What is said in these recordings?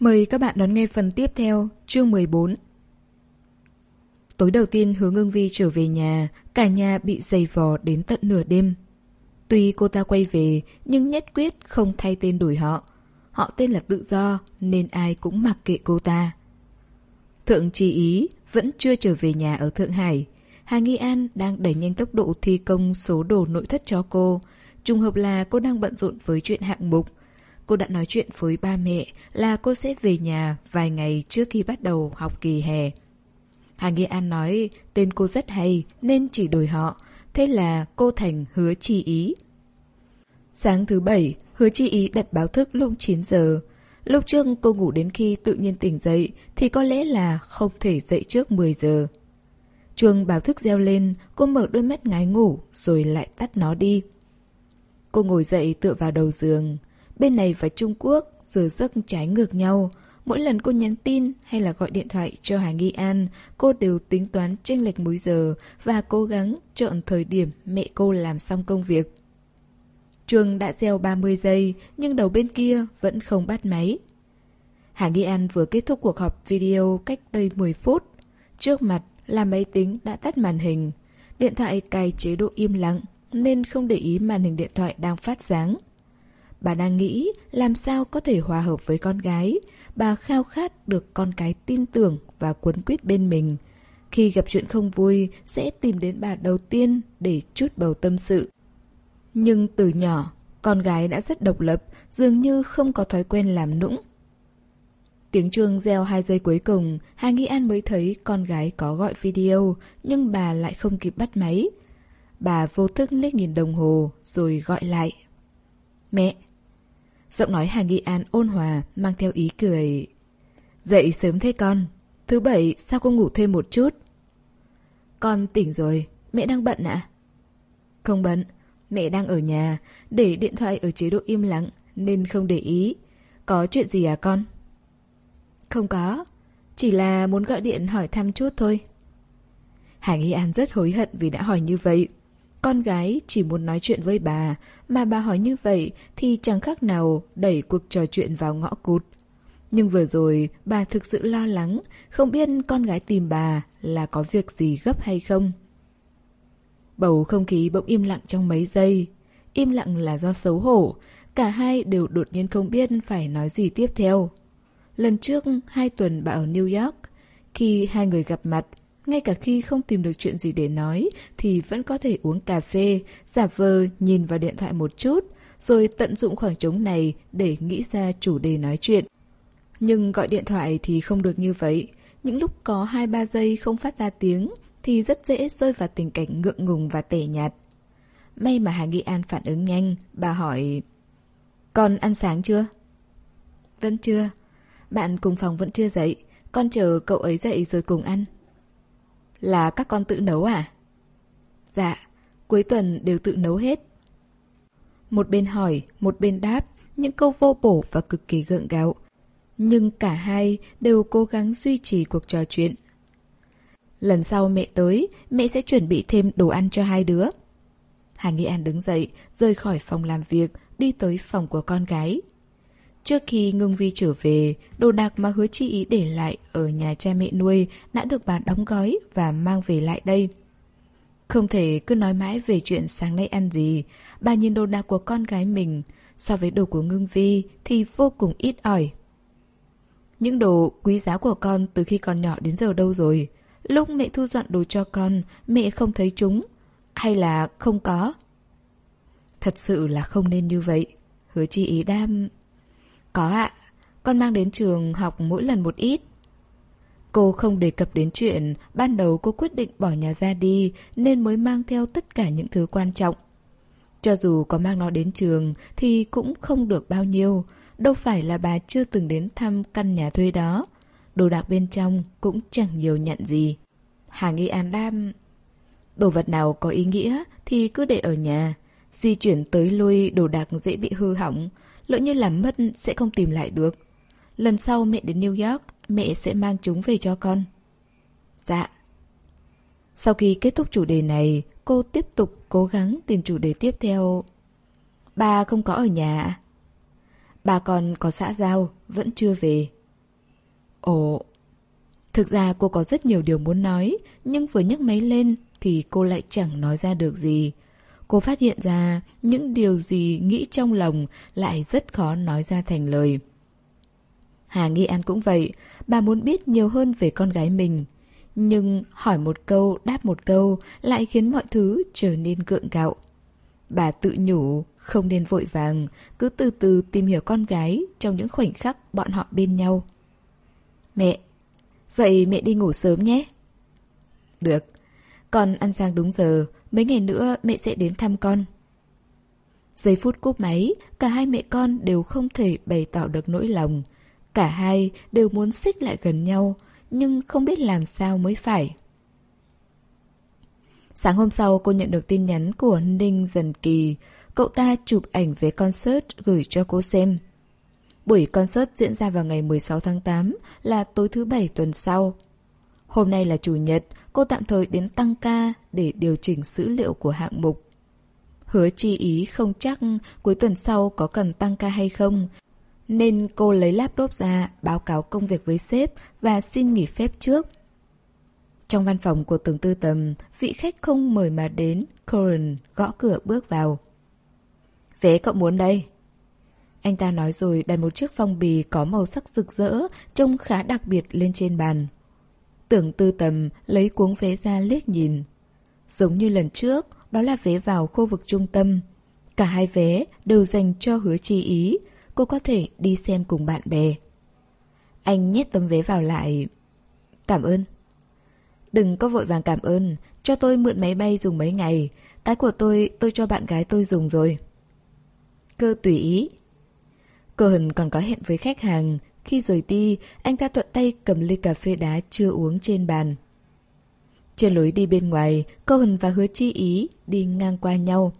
Mời các bạn đón nghe phần tiếp theo, chương 14. Tối đầu tiên hướng Ngưng vi trở về nhà, cả nhà bị dày vò đến tận nửa đêm. Tuy cô ta quay về, nhưng nhất quyết không thay tên đổi họ. Họ tên là tự do, nên ai cũng mặc kệ cô ta. Thượng trì ý vẫn chưa trở về nhà ở Thượng Hải. Hà Nghi An đang đẩy nhanh tốc độ thi công số đồ nội thất cho cô. Trùng hợp là cô đang bận rộn với chuyện hạng mục. Cô đã nói chuyện với ba mẹ là cô sẽ về nhà vài ngày trước khi bắt đầu học kỳ hè. Hà Nghi An nói tên cô rất hay nên chỉ đổi họ. Thế là cô thành hứa chi ý. Sáng thứ bảy, hứa chi ý đặt báo thức lúc 9 giờ. Lúc trước cô ngủ đến khi tự nhiên tỉnh dậy thì có lẽ là không thể dậy trước 10 giờ. Chuông báo thức reo lên, cô mở đôi mắt ngái ngủ rồi lại tắt nó đi. Cô ngồi dậy tựa vào đầu giường. Bên này và Trung Quốc giờ giấc trái ngược nhau. Mỗi lần cô nhắn tin hay là gọi điện thoại cho Hà Nghi An, cô đều tính toán chênh lệch múi giờ và cố gắng chọn thời điểm mẹ cô làm xong công việc. Chuông đã gieo 30 giây, nhưng đầu bên kia vẫn không bắt máy. Hà Nghi An vừa kết thúc cuộc họp video cách đây 10 phút. Trước mặt là máy tính đã tắt màn hình. Điện thoại cài chế độ im lặng, nên không để ý màn hình điện thoại đang phát sáng. Bà đang nghĩ làm sao có thể hòa hợp với con gái. Bà khao khát được con cái tin tưởng và cuốn quýt bên mình. Khi gặp chuyện không vui, sẽ tìm đến bà đầu tiên để chút bầu tâm sự. Nhưng từ nhỏ, con gái đã rất độc lập, dường như không có thói quen làm nũng. Tiếng chuông reo hai giây cuối cùng, Hà Nghi An mới thấy con gái có gọi video, nhưng bà lại không kịp bắt máy. Bà vô thức liếc nhìn đồng hồ, rồi gọi lại. Mẹ! Giọng nói Hà Nghi An ôn hòa, mang theo ý cười. Dậy sớm thế con. Thứ bảy, sao con ngủ thêm một chút? Con tỉnh rồi, mẹ đang bận ạ? À? Không bận, mẹ đang ở nhà, để điện thoại ở chế độ im lặng, nên không để ý. Có chuyện gì à con? Không có, chỉ là muốn gọi điện hỏi thăm chút thôi. Hà Nghi An rất hối hận vì đã hỏi như vậy. Con gái chỉ muốn nói chuyện với bà, mà bà hỏi như vậy thì chẳng khác nào đẩy cuộc trò chuyện vào ngõ cụt. Nhưng vừa rồi, bà thực sự lo lắng, không biết con gái tìm bà là có việc gì gấp hay không. Bầu không khí bỗng im lặng trong mấy giây. Im lặng là do xấu hổ, cả hai đều đột nhiên không biết phải nói gì tiếp theo. Lần trước, hai tuần bà ở New York, khi hai người gặp mặt, ngay cả khi không tìm được chuyện gì để nói thì vẫn có thể uống cà phê, giả vờ nhìn vào điện thoại một chút, rồi tận dụng khoảng trống này để nghĩ ra chủ đề nói chuyện. Nhưng gọi điện thoại thì không được như vậy. Những lúc có 2-3 giây không phát ra tiếng thì rất dễ rơi vào tình cảnh ngượng ngùng và tẻ nhạt. May mà Hà Nghị An phản ứng nhanh, bà hỏi Con ăn sáng chưa? Vẫn chưa. Bạn cùng phòng vẫn chưa dậy, con chờ cậu ấy dậy rồi cùng ăn. Là các con tự nấu à? Dạ, cuối tuần đều tự nấu hết. Một bên hỏi, một bên đáp, những câu vô bổ và cực kỳ gượng gạo. Nhưng cả hai đều cố gắng duy trì cuộc trò chuyện. Lần sau mẹ tới, mẹ sẽ chuẩn bị thêm đồ ăn cho hai đứa. Hà Nghị An đứng dậy, rời khỏi phòng làm việc, đi tới phòng của con gái. Trước khi Ngưng Vi trở về, đồ đạc mà hứa chi ý để lại ở nhà cha mẹ nuôi đã được bà đóng gói và mang về lại đây. Không thể cứ nói mãi về chuyện sáng nay ăn gì, bà nhìn đồ đạc của con gái mình, so với đồ của Ngưng Vi thì vô cùng ít ỏi. Những đồ quý giá của con từ khi còn nhỏ đến giờ đâu rồi? Lúc mẹ thu dọn đồ cho con, mẹ không thấy chúng. Hay là không có? Thật sự là không nên như vậy. Hứa chi ý đam... Có ạ, con mang đến trường học mỗi lần một ít. Cô không đề cập đến chuyện ban đầu cô quyết định bỏ nhà ra đi nên mới mang theo tất cả những thứ quan trọng. Cho dù có mang nó đến trường thì cũng không được bao nhiêu, đâu phải là bà chưa từng đến thăm căn nhà thuê đó. Đồ đạc bên trong cũng chẳng nhiều nhận gì. Hà Nghi An đam... Đồ vật nào có ý nghĩa thì cứ để ở nhà. Di chuyển tới lui đồ đạc dễ bị hư hỏng, lỡ như làm mất sẽ không tìm lại được. Lần sau mẹ đến New York, mẹ sẽ mang chúng về cho con. Dạ. Sau khi kết thúc chủ đề này, cô tiếp tục cố gắng tìm chủ đề tiếp theo. Ba không có ở nhà Bà còn có xã giao, vẫn chưa về. Ồ... Thực ra cô có rất nhiều điều muốn nói, nhưng vừa nhấc máy lên thì cô lại chẳng nói ra được gì. Cô phát hiện ra những điều gì nghĩ trong lòng lại rất khó nói ra thành lời. Hà Nghi An cũng vậy, bà muốn biết nhiều hơn về con gái mình. Nhưng hỏi một câu, đáp một câu lại khiến mọi thứ trở nên gượng gạo. Bà tự nhủ, không nên vội vàng, cứ từ từ tìm hiểu con gái trong những khoảnh khắc bọn họ bên nhau. Mẹ, vậy mẹ đi ngủ sớm nhé. Được, con ăn sáng đúng giờ, mấy ngày nữa mẹ sẽ đến thăm con. Giây phút cúp máy, cả hai mẹ con đều không thể bày tỏ được nỗi lòng. Cả hai đều muốn xích lại gần nhau, nhưng không biết làm sao mới phải. Sáng hôm sau cô nhận được tin nhắn của Ninh Dần Kỳ. Cậu ta chụp ảnh về concert gửi cho cô xem. Buổi concert diễn ra vào ngày 16 tháng 8 là tối thứ bảy tuần sau. Hôm nay là chủ nhật, cô tạm thời đến tăng ca để điều chỉnh dữ liệu của hạng mục. Hứa chi ý không chắc cuối tuần sau có cần tăng ca hay không, nên cô lấy laptop ra báo cáo công việc với sếp và xin nghỉ phép trước. Trong văn phòng của tường tư tầm, vị khách không mời mà đến, Corin gõ cửa bước vào. Vé cậu muốn đây. Anh ta nói rồi đặt một chiếc phong bì có màu sắc rực rỡ, trông khá đặc biệt lên trên bàn. Tưởng tư tầm lấy cuống vé ra liếc nhìn. Giống như lần trước, đó là vé vào khu vực trung tâm. Cả hai vé đều dành cho hứa chi ý, cô có thể đi xem cùng bạn bè. Anh nhét tấm vé vào lại. Cảm ơn. Đừng có vội vàng cảm ơn, cho tôi mượn máy bay dùng mấy ngày. Cái của tôi, tôi cho bạn gái tôi dùng rồi. Cơ tùy ý. Cơ hần còn có hẹn với khách hàng. Khi rời đi, anh ta thuận tay cầm ly cà phê đá chưa uống trên bàn. Trên lối đi bên ngoài, câu hần và hứa chi ý đi ngang qua nhau.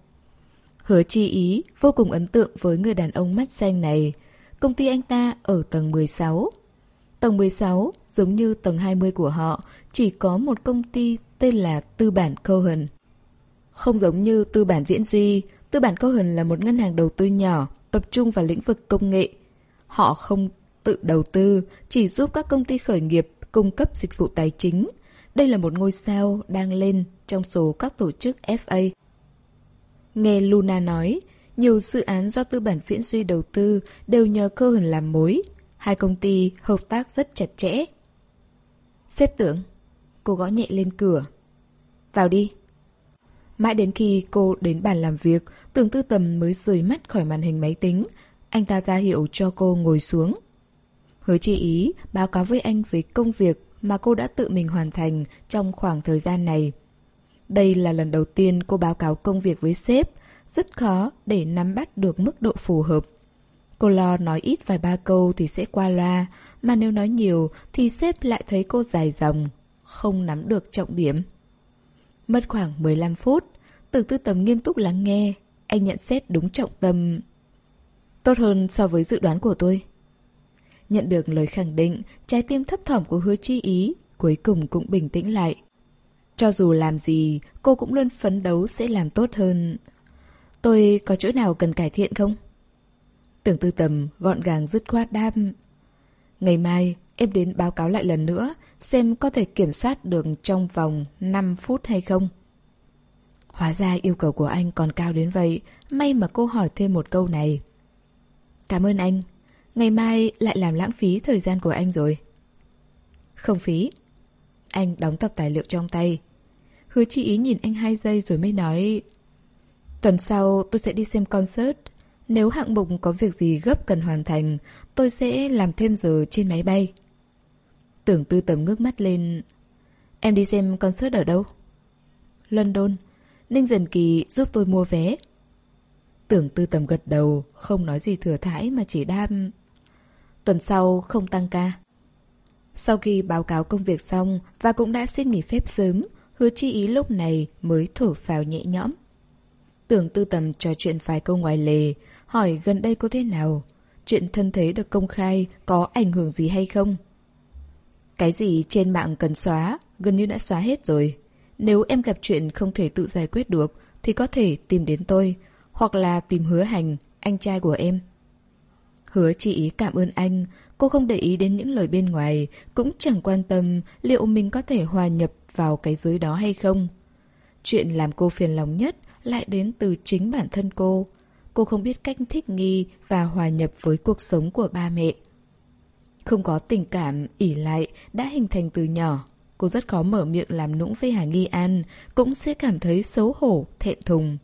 Hứa chi ý vô cùng ấn tượng với người đàn ông mắt xanh này. Công ty anh ta ở tầng 16. Tầng 16, giống như tầng 20 của họ, chỉ có một công ty tên là Tư bản Cohen. Không giống như Tư bản Viễn Duy, Tư bản Cohen là một ngân hàng đầu tư nhỏ, tập trung vào lĩnh vực công nghệ. Họ không tự đầu tư, chỉ giúp các công ty khởi nghiệp cung cấp dịch vụ tài chính. Đây là một ngôi sao đang lên trong số các tổ chức FA. Nghe Luna nói, nhiều dự án do tư bản viễn duy đầu tư đều nhờ cơ hần làm mối. Hai công ty hợp tác rất chặt chẽ. Xếp tưởng, cô gõ nhẹ lên cửa. Vào đi. Mãi đến khi cô đến bàn làm việc, tưởng tư tầm mới rời mắt khỏi màn hình máy tính. Anh ta ra hiệu cho cô ngồi xuống. Hứa chi ý báo cáo với anh về công việc mà cô đã tự mình hoàn thành trong khoảng thời gian này. Đây là lần đầu tiên cô báo cáo công việc với sếp, rất khó để nắm bắt được mức độ phù hợp. Cô lo nói ít vài ba câu thì sẽ qua loa, mà nếu nói nhiều thì sếp lại thấy cô dài dòng, không nắm được trọng điểm. Mất khoảng 15 phút, từ tư tầm nghiêm túc lắng nghe, anh nhận xét đúng trọng tâm. Tốt hơn so với dự đoán của tôi. Nhận được lời khẳng định, trái tim thấp thỏm của hứa chi ý cuối cùng cũng bình tĩnh lại. Cho dù làm gì, cô cũng luôn phấn đấu sẽ làm tốt hơn. Tôi có chỗ nào cần cải thiện không? Tưởng tư tầm gọn gàng dứt khoát đam. Ngày mai, em đến báo cáo lại lần nữa, xem có thể kiểm soát được trong vòng 5 phút hay không. Hóa ra yêu cầu của anh còn cao đến vậy, may mà cô hỏi thêm một câu này. Cảm ơn anh, ngày mai lại làm lãng phí thời gian của anh rồi. Không phí. Anh đóng tập tài liệu trong tay. Hứa chi ý nhìn anh hai giây rồi mới nói, Tuần sau tôi sẽ đi xem concert Nếu hạng mục có việc gì gấp cần hoàn thành, Tôi sẽ làm thêm giờ trên máy bay Tưởng tư tầm ngước mắt lên, Em đi xem concert ở đâu? London Ninh Dần Kỳ giúp tôi mua vé Tưởng tư tầm gật đầu, Không nói gì thừa thãi mà chỉ đam Tuần sau không tăng ca. Sau khi báo cáo công việc xong Và cũng đã xin nghỉ phép sớm, Hứa chi ý lúc này mới thở phào nhẹ nhõm. Tưởng tư tầm trò chuyện vài câu ngoài lề, Hỏi gần đây có thế nào? Chuyện thân thế được công khai Có ảnh hưởng gì hay không? Cái gì trên mạng cần xóa, Gần như đã xóa hết rồi. Nếu em gặp chuyện không thể tự giải quyết được, Thì có thể tìm đến tôi, Hoặc là tìm hứa hành, Anh trai của em. Hứa chị ý cảm ơn anh Cô không để ý đến những lời bên ngoài, cũng chẳng quan tâm liệu mình có thể hòa nhập vào cái giới đó hay không. Chuyện làm cô phiền lòng nhất lại đến từ chính bản thân cô. Cô không biết cách thích nghi và hòa nhập với cuộc sống của ba mẹ. Không có tình cảm, ỉ lại đã hình thành từ nhỏ. Cô rất khó mở miệng làm nũng với Hà Nghi An, cũng sẽ cảm thấy xấu hổ, thẹn thùng.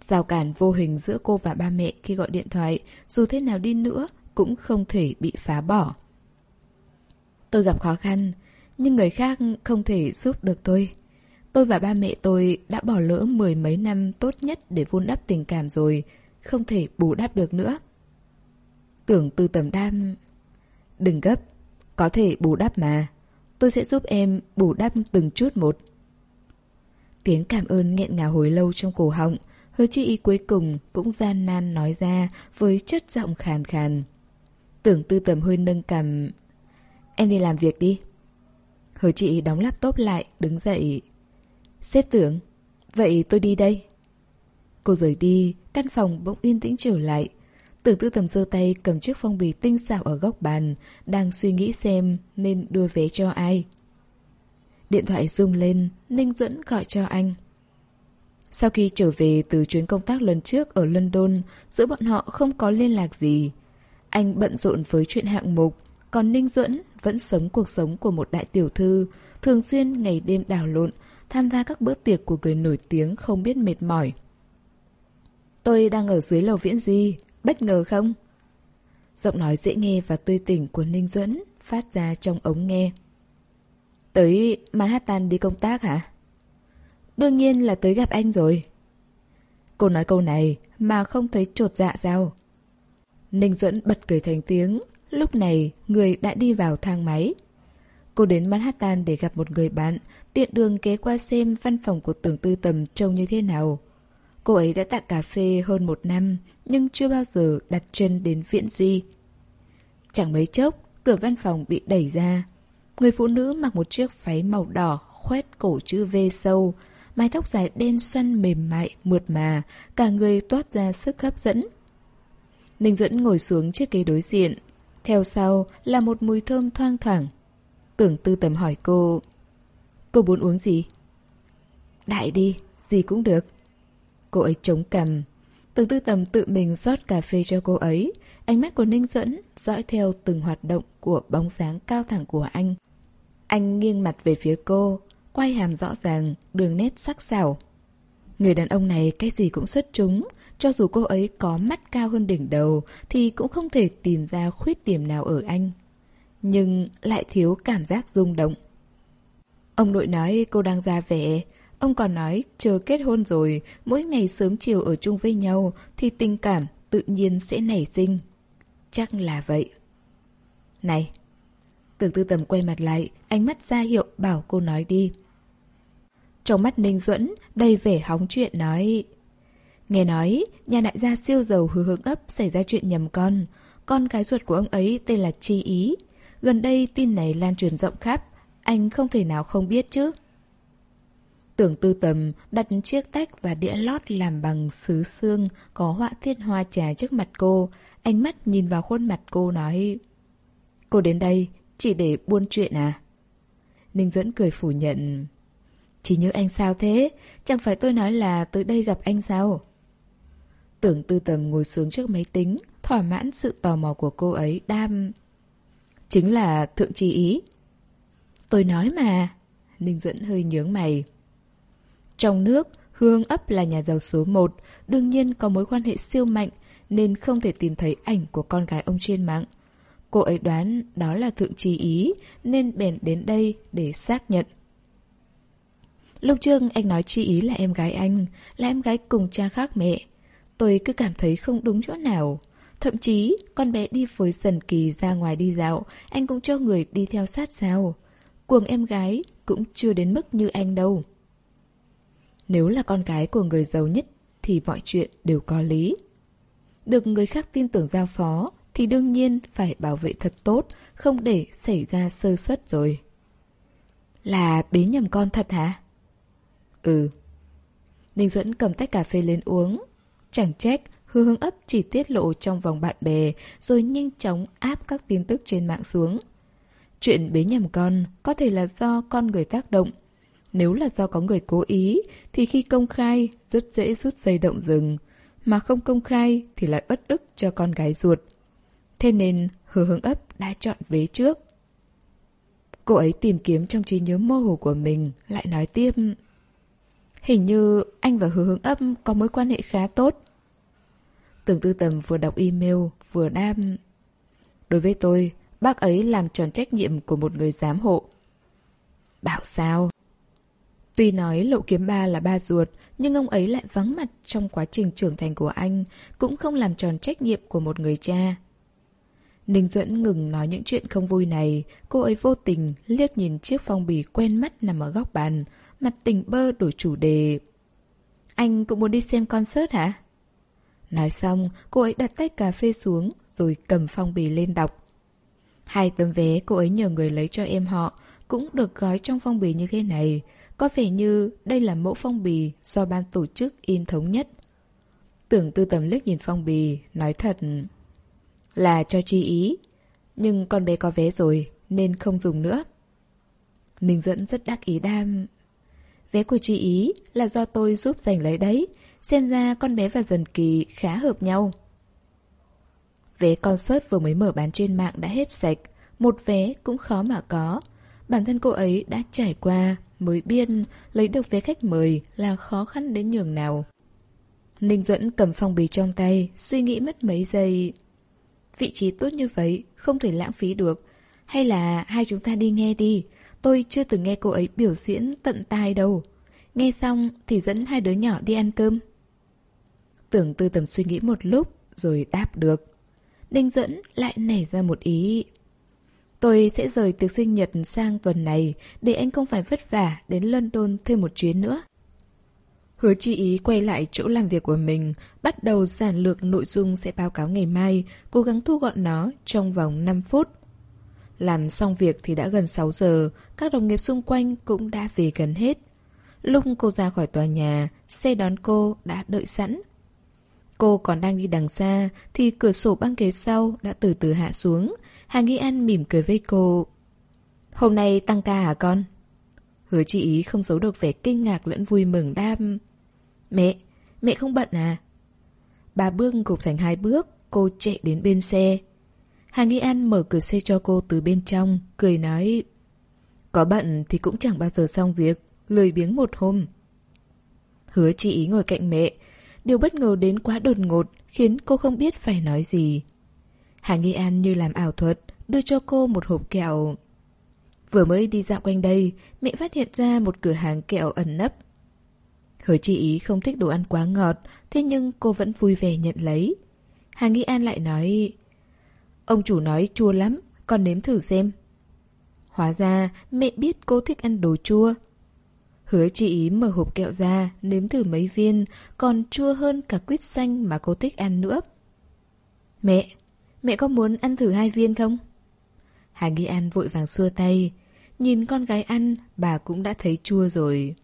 Rào cản vô hình giữa cô và ba mẹ khi gọi điện thoại, dù thế nào đi nữa, cũng không thể bị phá bỏ. Tôi gặp khó khăn, nhưng người khác không thể giúp được tôi. Tôi và ba mẹ tôi đã bỏ lỡ mười mấy năm tốt nhất để vun đắp tình cảm rồi, không thể bù đắp được nữa. Tưởng từ tầm đam... Đừng gấp, có thể bù đắp mà. Tôi sẽ giúp em bù đắp từng chút một. Tiếng cảm ơn nghẹn ngào hồi lâu trong cổ họng, hứa chi ý cuối cùng cũng gian nan nói ra với chất giọng khàn khàn. Tưởng tư tầm hơi nâng cầm. Em đi làm việc đi. Hứa chị đóng laptop lại, đứng dậy. Xếp tưởng, vậy tôi đi đây. Cô rời đi, căn phòng bỗng yên tĩnh trở lại. Tưởng tư tầm giơ tay cầm chiếc phong bì tinh xảo ở góc bàn, đang suy nghĩ xem nên đưa vé cho ai. Điện thoại rung lên, Ninh Duẫn gọi cho anh. Sau khi trở về từ chuyến công tác lần trước ở London, giữa bọn họ không có liên lạc gì. Anh bận rộn với chuyện hạng mục, còn Ninh Duẫn vẫn sống cuộc sống của một đại tiểu thư, thường xuyên ngày đêm đảo lộn, tham gia các bữa tiệc của người nổi tiếng không biết mệt mỏi. Tôi đang ở dưới lầu viễn duy, bất ngờ không? Giọng nói dễ nghe và tươi tỉnh của Ninh Duẫn phát ra trong ống nghe. Tới Manhattan đi công tác hả? Đương nhiên là tới gặp anh rồi. Cô nói câu này mà không thấy trột dạ sao? Ninh Duẫn bật cười thành tiếng. Lúc này, người đã đi vào thang máy. Cô đến Manhattan để gặp một người bạn, tiện đường ghé qua xem văn phòng của tưởng tư tầm trông như thế nào. Cô ấy đã tặng cà phê hơn một năm, nhưng chưa bao giờ đặt chân đến Viễn Duy. Chẳng mấy chốc, cửa văn phòng bị đẩy ra. Người phụ nữ mặc một chiếc váy màu đỏ, khoét cổ chữ V sâu, mái tóc dài đen xoăn mềm mại, mượt mà, cả người toát ra sức hấp dẫn. Ninh Duẫn ngồi xuống chiếc ghế đối diện. Theo sau là một mùi thơm thoang thoảng. Tưởng tư tầm hỏi cô. Cô muốn uống gì? Đại đi, gì cũng được. Cô ấy chống cằm. Tưởng tư tầm tự mình rót cà phê cho cô ấy. Ánh mắt của Ninh Duẫn dõi theo từng hoạt động của bóng dáng cao thẳng của anh. Anh nghiêng mặt về phía cô, quay hàm rõ ràng, đường nét sắc sảo. Người đàn ông này cái gì cũng xuất chúng, cho dù cô ấy có mắt cao hơn đỉnh đầu thì cũng không thể tìm ra khuyết điểm nào ở anh. Nhưng lại thiếu cảm giác rung động. Ông nội nói cô đang ra vẻ. Ông còn nói chờ kết hôn rồi, mỗi ngày sớm chiều ở chung với nhau thì tình cảm tự nhiên sẽ nảy sinh. Chắc là vậy. Này! Tưởng tư tầm quay mặt lại, ánh mắt ra hiệu bảo cô nói đi. Trong mắt Ninh Duẫn, đầy vẻ hóng chuyện nói... Nghe nói, nhà đại gia siêu giàu hứa hướng ấp xảy ra chuyện nhầm con. Con gái ruột của ông ấy tên là Chi Ý. Gần đây tin này lan truyền rộng khắp, anh không thể nào không biết chứ. Tưởng tư tầm đặt chiếc tách và đĩa lót làm bằng sứ xương có họa tiết hoa trà trước mặt cô. Ánh mắt nhìn vào khuôn mặt cô nói Cô đến đây chỉ để buôn chuyện à? Ninh Duẫn cười phủ nhận Chỉ nhớ anh sao thế? Chẳng phải tôi nói là tới đây gặp anh sao? Tưởng tư tầm ngồi xuống trước máy tính, thỏa mãn sự tò mò của cô ấy đam... Chính là thượng trí ý. Tôi nói mà. Ninh Duẫn hơi nhướng mày. Trong nước, Hương ấp là nhà giàu số 1, đương nhiên có mối quan hệ siêu mạnh nên không thể tìm thấy ảnh của con gái ông trên mạng. Cô ấy đoán đó là thượng trí ý nên bèn đến đây để xác nhận. Lúc trước anh nói chi ý là em gái anh, là em gái cùng cha khác mẹ. Tôi cứ cảm thấy không đúng chỗ nào. Thậm chí, con bé đi với Sần Kỳ ra ngoài đi dạo, anh cũng cho người đi theo sát sao. Cuồng em gái cũng chưa đến mức như anh đâu. Nếu là con gái của người giàu nhất thì mọi chuyện đều có lý. Được người khác tin tưởng giao phó thì đương nhiên phải bảo vệ thật tốt, không để xảy ra sơ suất rồi. Là bế nhầm con thật hả? Ừ. Ninh Duẫn cầm tách cà phê lên uống, Chẳng trách, hứa hướng ấp chỉ tiết lộ trong vòng bạn bè rồi nhanh chóng áp các tin tức trên mạng xuống. Chuyện bế nhầm con có thể là do con người tác động. Nếu là do có người cố ý thì khi công khai rất dễ rút dây động rừng, mà không công khai thì lại bất ức cho con gái ruột. Thế nên hứa hướng ấp đã chọn vế trước. Cô ấy tìm kiếm trong trí nhớ mơ hồ của mình, lại nói tiếp. Hình như anh và hứa hướng ấp có mối quan hệ khá tốt. Tưởng tư tầm vừa đọc email, vừa đam. Đối với tôi, bác ấy làm tròn trách nhiệm của một người giám hộ. Bảo sao? Tuy nói lộ kiếm ba là ba ruột, nhưng ông ấy lại vắng mặt trong quá trình trưởng thành của anh, cũng không làm tròn trách nhiệm của một người cha. Ninh Duẫn ngừng nói những chuyện không vui này, cô ấy vô tình liếc nhìn chiếc phong bì quen mắt nằm ở góc bàn, mặt tình bơ đổi chủ đề. Anh cũng muốn đi xem concert hả? Nói xong, cô ấy đặt tách cà phê xuống rồi cầm phong bì lên đọc. Hai tấm vé cô ấy nhờ người lấy cho em họ cũng được gói trong phong bì như thế này. Có vẻ như đây là mẫu phong bì do ban tổ chức in thống nhất. Tưởng tư tầm liếc nhìn phong bì, nói thật là cho chi ý. Nhưng con bé có vé rồi nên không dùng nữa. Ninh dẫn rất đắc ý đam. Vé của Chi ý là do tôi giúp giành lấy đấy. Xem ra con bé và dần kỳ khá hợp nhau. Vé concert vừa mới mở bán trên mạng đã hết sạch. Một vé cũng khó mà có. Bản thân cô ấy đã trải qua, mới biên, lấy được vé khách mời là khó khăn đến nhường nào. Ninh Duẫn cầm phong bì trong tay, suy nghĩ mất mấy giây. Vị trí tốt như vậy, không thể lãng phí được. Hay là hai chúng ta đi nghe đi, tôi chưa từng nghe cô ấy biểu diễn tận tai đâu. Nghe xong thì dẫn hai đứa nhỏ đi ăn cơm. Tưởng tư tầm suy nghĩ một lúc rồi đáp được. Đinh dẫn lại nảy ra một ý. Tôi sẽ rời tiệc sinh nhật sang tuần này để anh không phải vất vả đến London thêm một chuyến nữa. Hứa chi ý quay lại chỗ làm việc của mình, bắt đầu giản lược nội dung sẽ báo cáo ngày mai, cố gắng thu gọn nó trong vòng 5 phút. Làm xong việc thì đã gần 6 giờ, các đồng nghiệp xung quanh cũng đã về gần hết. Lúc cô ra khỏi tòa nhà, xe đón cô đã đợi sẵn. Cô còn đang đi đằng xa thì cửa sổ băng ghế sau đã từ từ hạ xuống. Hà Nghi An mỉm cười với cô. Hôm nay tăng ca hả con? Hứa chị ý không giấu được vẻ kinh ngạc lẫn vui mừng đam. Mẹ, mẹ không bận à? Bà bước gục thành hai bước, cô chạy đến bên xe. Hà Nghi An mở cửa xe cho cô từ bên trong, cười nói Có bận thì cũng chẳng bao giờ xong việc, lười biếng một hôm. Hứa chị ý ngồi cạnh mẹ, điều bất ngờ đến quá đột ngột khiến cô không biết phải nói gì. Hà Nghi An như làm ảo thuật, đưa cho cô một hộp kẹo. Vừa mới đi dạo quanh đây, mẹ phát hiện ra một cửa hàng kẹo ẩn nấp. Hứa chị ý không thích đồ ăn quá ngọt, thế nhưng cô vẫn vui vẻ nhận lấy. Hà nghĩ An lại nói, Ông chủ nói chua lắm, con nếm thử xem. Hóa ra mẹ biết cô thích ăn đồ chua. Hứa chị ý mở hộp kẹo ra, nếm thử mấy viên, còn chua hơn cả quýt xanh mà cô thích ăn nữa. Mẹ, mẹ có muốn ăn thử hai viên không? Hà Nghi An vội vàng xua tay. Nhìn con gái ăn, bà cũng đã thấy chua rồi.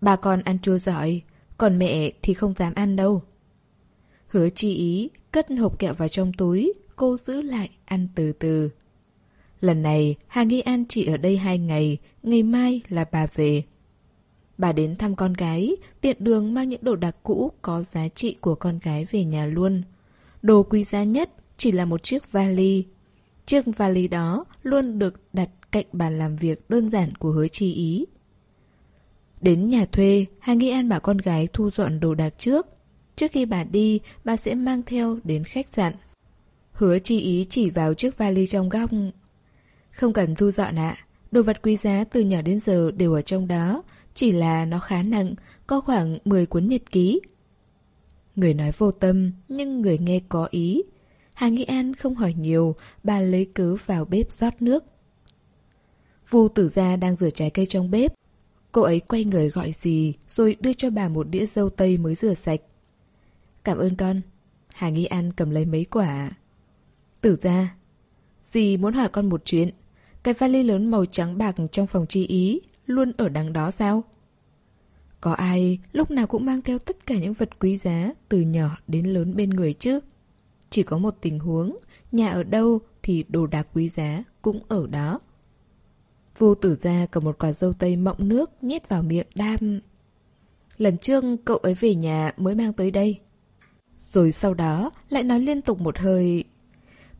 Bà con ăn chua giỏi, còn mẹ thì không dám ăn đâu. Hứa chi ý, cất hộp kẹo vào trong túi, cô giữ lại ăn từ từ. Lần này, Hà Nghi An chỉ ở đây hai ngày, ngày mai là bà về. Bà đến thăm con gái, tiện đường mang những đồ đặc cũ có giá trị của con gái về nhà luôn. Đồ quý giá nhất chỉ là một chiếc vali. Chiếc vali đó luôn được đặt cạnh bàn làm việc đơn giản của hứa chi ý. Đến nhà thuê, Hà Nghi An bảo con gái thu dọn đồ đạc trước. Trước khi bà đi, bà sẽ mang theo đến khách sạn. Hứa chi ý chỉ vào chiếc vali trong góc. Không cần thu dọn ạ. Đồ vật quý giá từ nhỏ đến giờ đều ở trong đó. Chỉ là nó khá nặng, có khoảng 10 cuốn nhật ký. Người nói vô tâm, nhưng người nghe có ý. Hà Nghĩ An không hỏi nhiều, bà lấy cớ vào bếp rót nước. Vu tử gia đang rửa trái cây trong bếp. Cô ấy quay người gọi gì, rồi đưa cho bà một đĩa dâu tây mới rửa sạch. Cảm ơn con. Hà Nghi An cầm lấy mấy quả. Tử ra. Dì muốn hỏi con một chuyện. Cái vali lớn màu trắng bạc trong phòng chi ý luôn ở đằng đó sao? Có ai lúc nào cũng mang theo tất cả những vật quý giá từ nhỏ đến lớn bên người chứ? Chỉ có một tình huống, nhà ở đâu thì đồ đạc quý giá cũng ở đó. Vô tử ra cầm một quả dâu tây mọng nước nhét vào miệng đam. Lần trước cậu ấy về nhà mới mang tới đây. Rồi sau đó lại nói liên tục một hơi.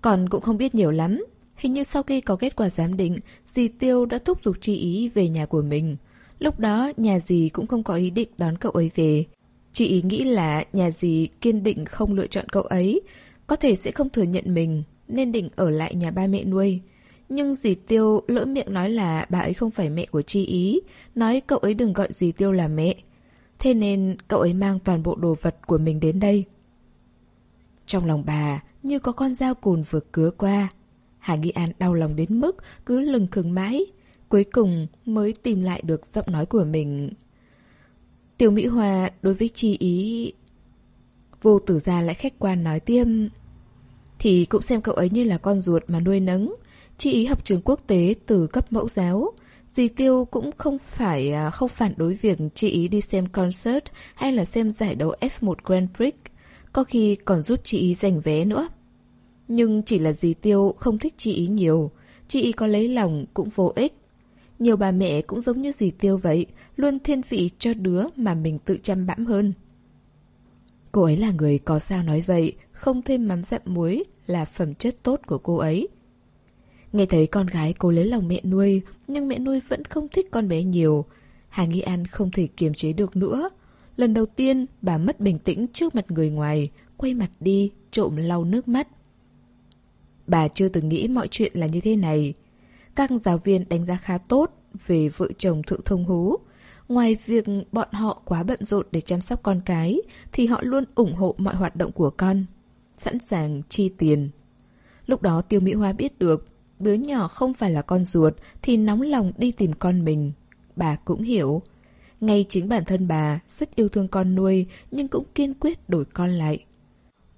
Còn cũng không biết nhiều lắm. Hình như sau khi có kết quả giám định, dì Tiêu đã thúc giục chị ý về nhà của mình. Lúc đó nhà dì cũng không có ý định đón cậu ấy về. Chị ý nghĩ là nhà dì kiên định không lựa chọn cậu ấy, có thể sẽ không thừa nhận mình, nên định ở lại nhà ba mẹ nuôi. Nhưng dì Tiêu lỡ miệng nói là bà ấy không phải mẹ của chi ý, nói cậu ấy đừng gọi dì Tiêu là mẹ. Thế nên cậu ấy mang toàn bộ đồ vật của mình đến đây. Trong lòng bà như có con dao cùn vừa cứa qua. Hà Nghi An đau lòng đến mức cứ lừng khừng mãi. Cuối cùng mới tìm lại được giọng nói của mình. Tiểu Mỹ Hòa đối với chi ý... Vô tử gia lại khách quan nói tiêm... Thì cũng xem cậu ấy như là con ruột mà nuôi nấng. Chị ý học trường quốc tế từ cấp mẫu giáo. Dì Tiêu cũng không phải à, không phản đối việc chị ý đi xem concert hay là xem giải đấu F1 Grand Prix. Có khi còn giúp chị ý giành vé nữa. Nhưng chỉ là dì Tiêu không thích chị ý nhiều. Chị ý có lấy lòng cũng vô ích. Nhiều bà mẹ cũng giống như dì Tiêu vậy, luôn thiên vị cho đứa mà mình tự chăm bẵm hơn. Cô ấy là người có sao nói vậy, không thêm mắm dặm muối là phẩm chất tốt của cô ấy. Nghe thấy con gái cô lấy lòng mẹ nuôi, nhưng mẹ nuôi vẫn không thích con bé nhiều. Hà Nghi An không thể kiềm chế được nữa. Lần đầu tiên, bà mất bình tĩnh trước mặt người ngoài, quay mặt đi, trộm lau nước mắt. Bà chưa từng nghĩ mọi chuyện là như thế này. Các giáo viên đánh giá khá tốt về vợ chồng thượng thông hú. Ngoài việc bọn họ quá bận rộn để chăm sóc con cái, thì họ luôn ủng hộ mọi hoạt động của con. Sẵn sàng chi tiền. Lúc đó Tiêu Mỹ Hoa biết được đứa nhỏ không phải là con ruột thì nóng lòng đi tìm con mình. Bà cũng hiểu. Ngay chính bản thân bà rất yêu thương con nuôi nhưng cũng kiên quyết đổi con lại.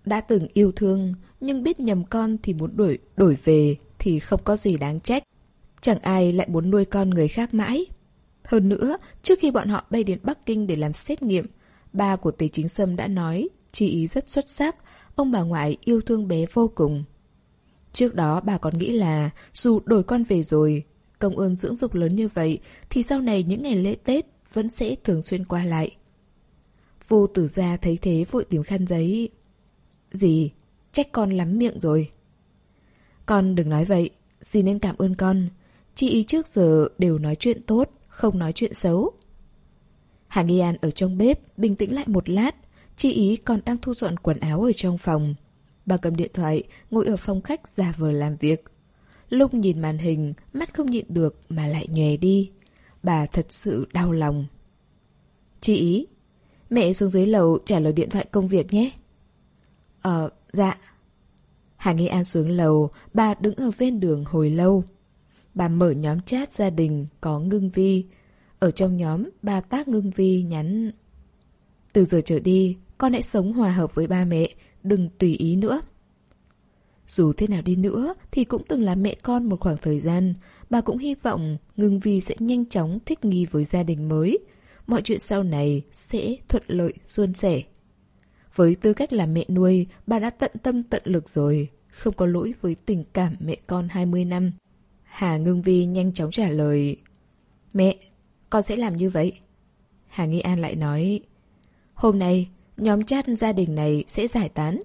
Đã từng yêu thương nhưng biết nhầm con thì muốn đổi đổi về thì không có gì đáng trách. Chẳng ai lại muốn nuôi con người khác mãi. Hơn nữa, trước khi bọn họ bay đến Bắc Kinh để làm xét nghiệm, ba của Tề Chính Sâm đã nói, chị ý rất xuất sắc, ông bà ngoại yêu thương bé vô cùng. Trước đó bà còn nghĩ là dù đổi con về rồi, công ơn dưỡng dục lớn như vậy thì sau này những ngày lễ Tết vẫn sẽ thường xuyên qua lại. Vô tử gia thấy thế vội tìm khăn giấy. Gì? Trách con lắm miệng rồi. Con đừng nói vậy, dì nên cảm ơn con. Chị ý trước giờ đều nói chuyện tốt, không nói chuyện xấu. Hàng Nghi An ở trong bếp, bình tĩnh lại một lát. Chị ý còn đang thu dọn quần áo ở trong phòng. Bà cầm điện thoại, ngồi ở phòng khách giả vờ làm việc. Lúc nhìn màn hình, mắt không nhịn được mà lại nhòe đi. Bà thật sự đau lòng. Chị ý, mẹ xuống dưới lầu trả lời điện thoại công việc nhé. Ờ, dạ. Hà Nghi An xuống lầu, bà đứng ở ven đường hồi lâu. Bà mở nhóm chat gia đình có ngưng vi. Ở trong nhóm, bà tác ngưng vi nhắn... Từ giờ trở đi, con hãy sống hòa hợp với ba mẹ, đừng tùy ý nữa. Dù thế nào đi nữa thì cũng từng là mẹ con một khoảng thời gian, bà cũng hy vọng Ngưng Vi sẽ nhanh chóng thích nghi với gia đình mới. Mọi chuyện sau này sẽ thuận lợi, suôn sẻ. Với tư cách là mẹ nuôi, bà đã tận tâm tận lực rồi, không có lỗi với tình cảm mẹ con 20 năm. Hà Ngưng Vi nhanh chóng trả lời Mẹ, con sẽ làm như vậy. Hà Nghi An lại nói Hôm nay nhóm chat gia đình này sẽ giải tán.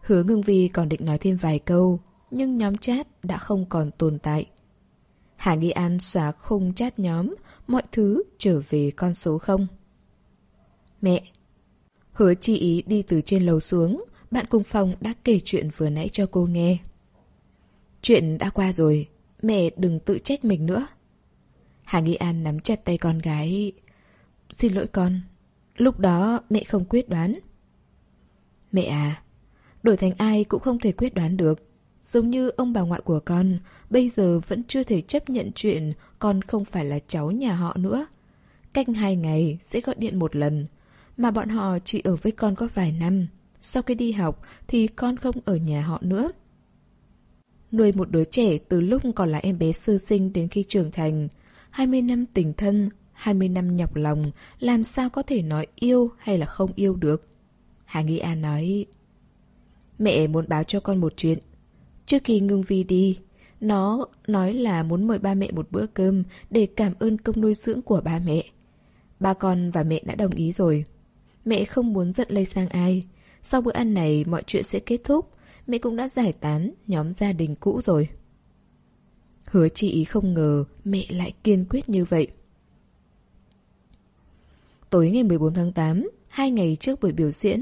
Hứa ngưng vi còn định nói thêm vài câu, nhưng nhóm chat đã không còn tồn tại. Hà Nghi An xóa khung chat nhóm, mọi thứ trở về con số không. Mẹ! Hứa chi ý đi từ trên lầu xuống, bạn cùng phòng đã kể chuyện vừa nãy cho cô nghe. Chuyện đã qua rồi, mẹ đừng tự trách mình nữa. Hà Nghi An nắm chặt tay con gái. Xin lỗi con, Lúc đó mẹ không quyết đoán. Mẹ à, đổi thành ai cũng không thể quyết đoán được. Giống như ông bà ngoại của con, bây giờ vẫn chưa thể chấp nhận chuyện con không phải là cháu nhà họ nữa. Cách hai ngày sẽ gọi điện một lần, mà bọn họ chỉ ở với con có vài năm. Sau khi đi học thì con không ở nhà họ nữa. Nuôi một đứa trẻ từ lúc còn là em bé sơ sinh đến khi trưởng thành, 20 năm tình thân, 20 năm nhọc lòng, làm sao có thể nói yêu hay là không yêu được? Hà Nghi An nói... Mẹ muốn báo cho con một chuyện. Trước khi ngưng vi đi, nó nói là muốn mời ba mẹ một bữa cơm để cảm ơn công nuôi dưỡng của ba mẹ. Ba con và mẹ đã đồng ý rồi. Mẹ không muốn giận lây sang ai. Sau bữa ăn này mọi chuyện sẽ kết thúc. Mẹ cũng đã giải tán nhóm gia đình cũ rồi. Hứa chị không ngờ mẹ lại kiên quyết như vậy. Tối ngày 14 tháng 8, hai ngày trước buổi biểu diễn,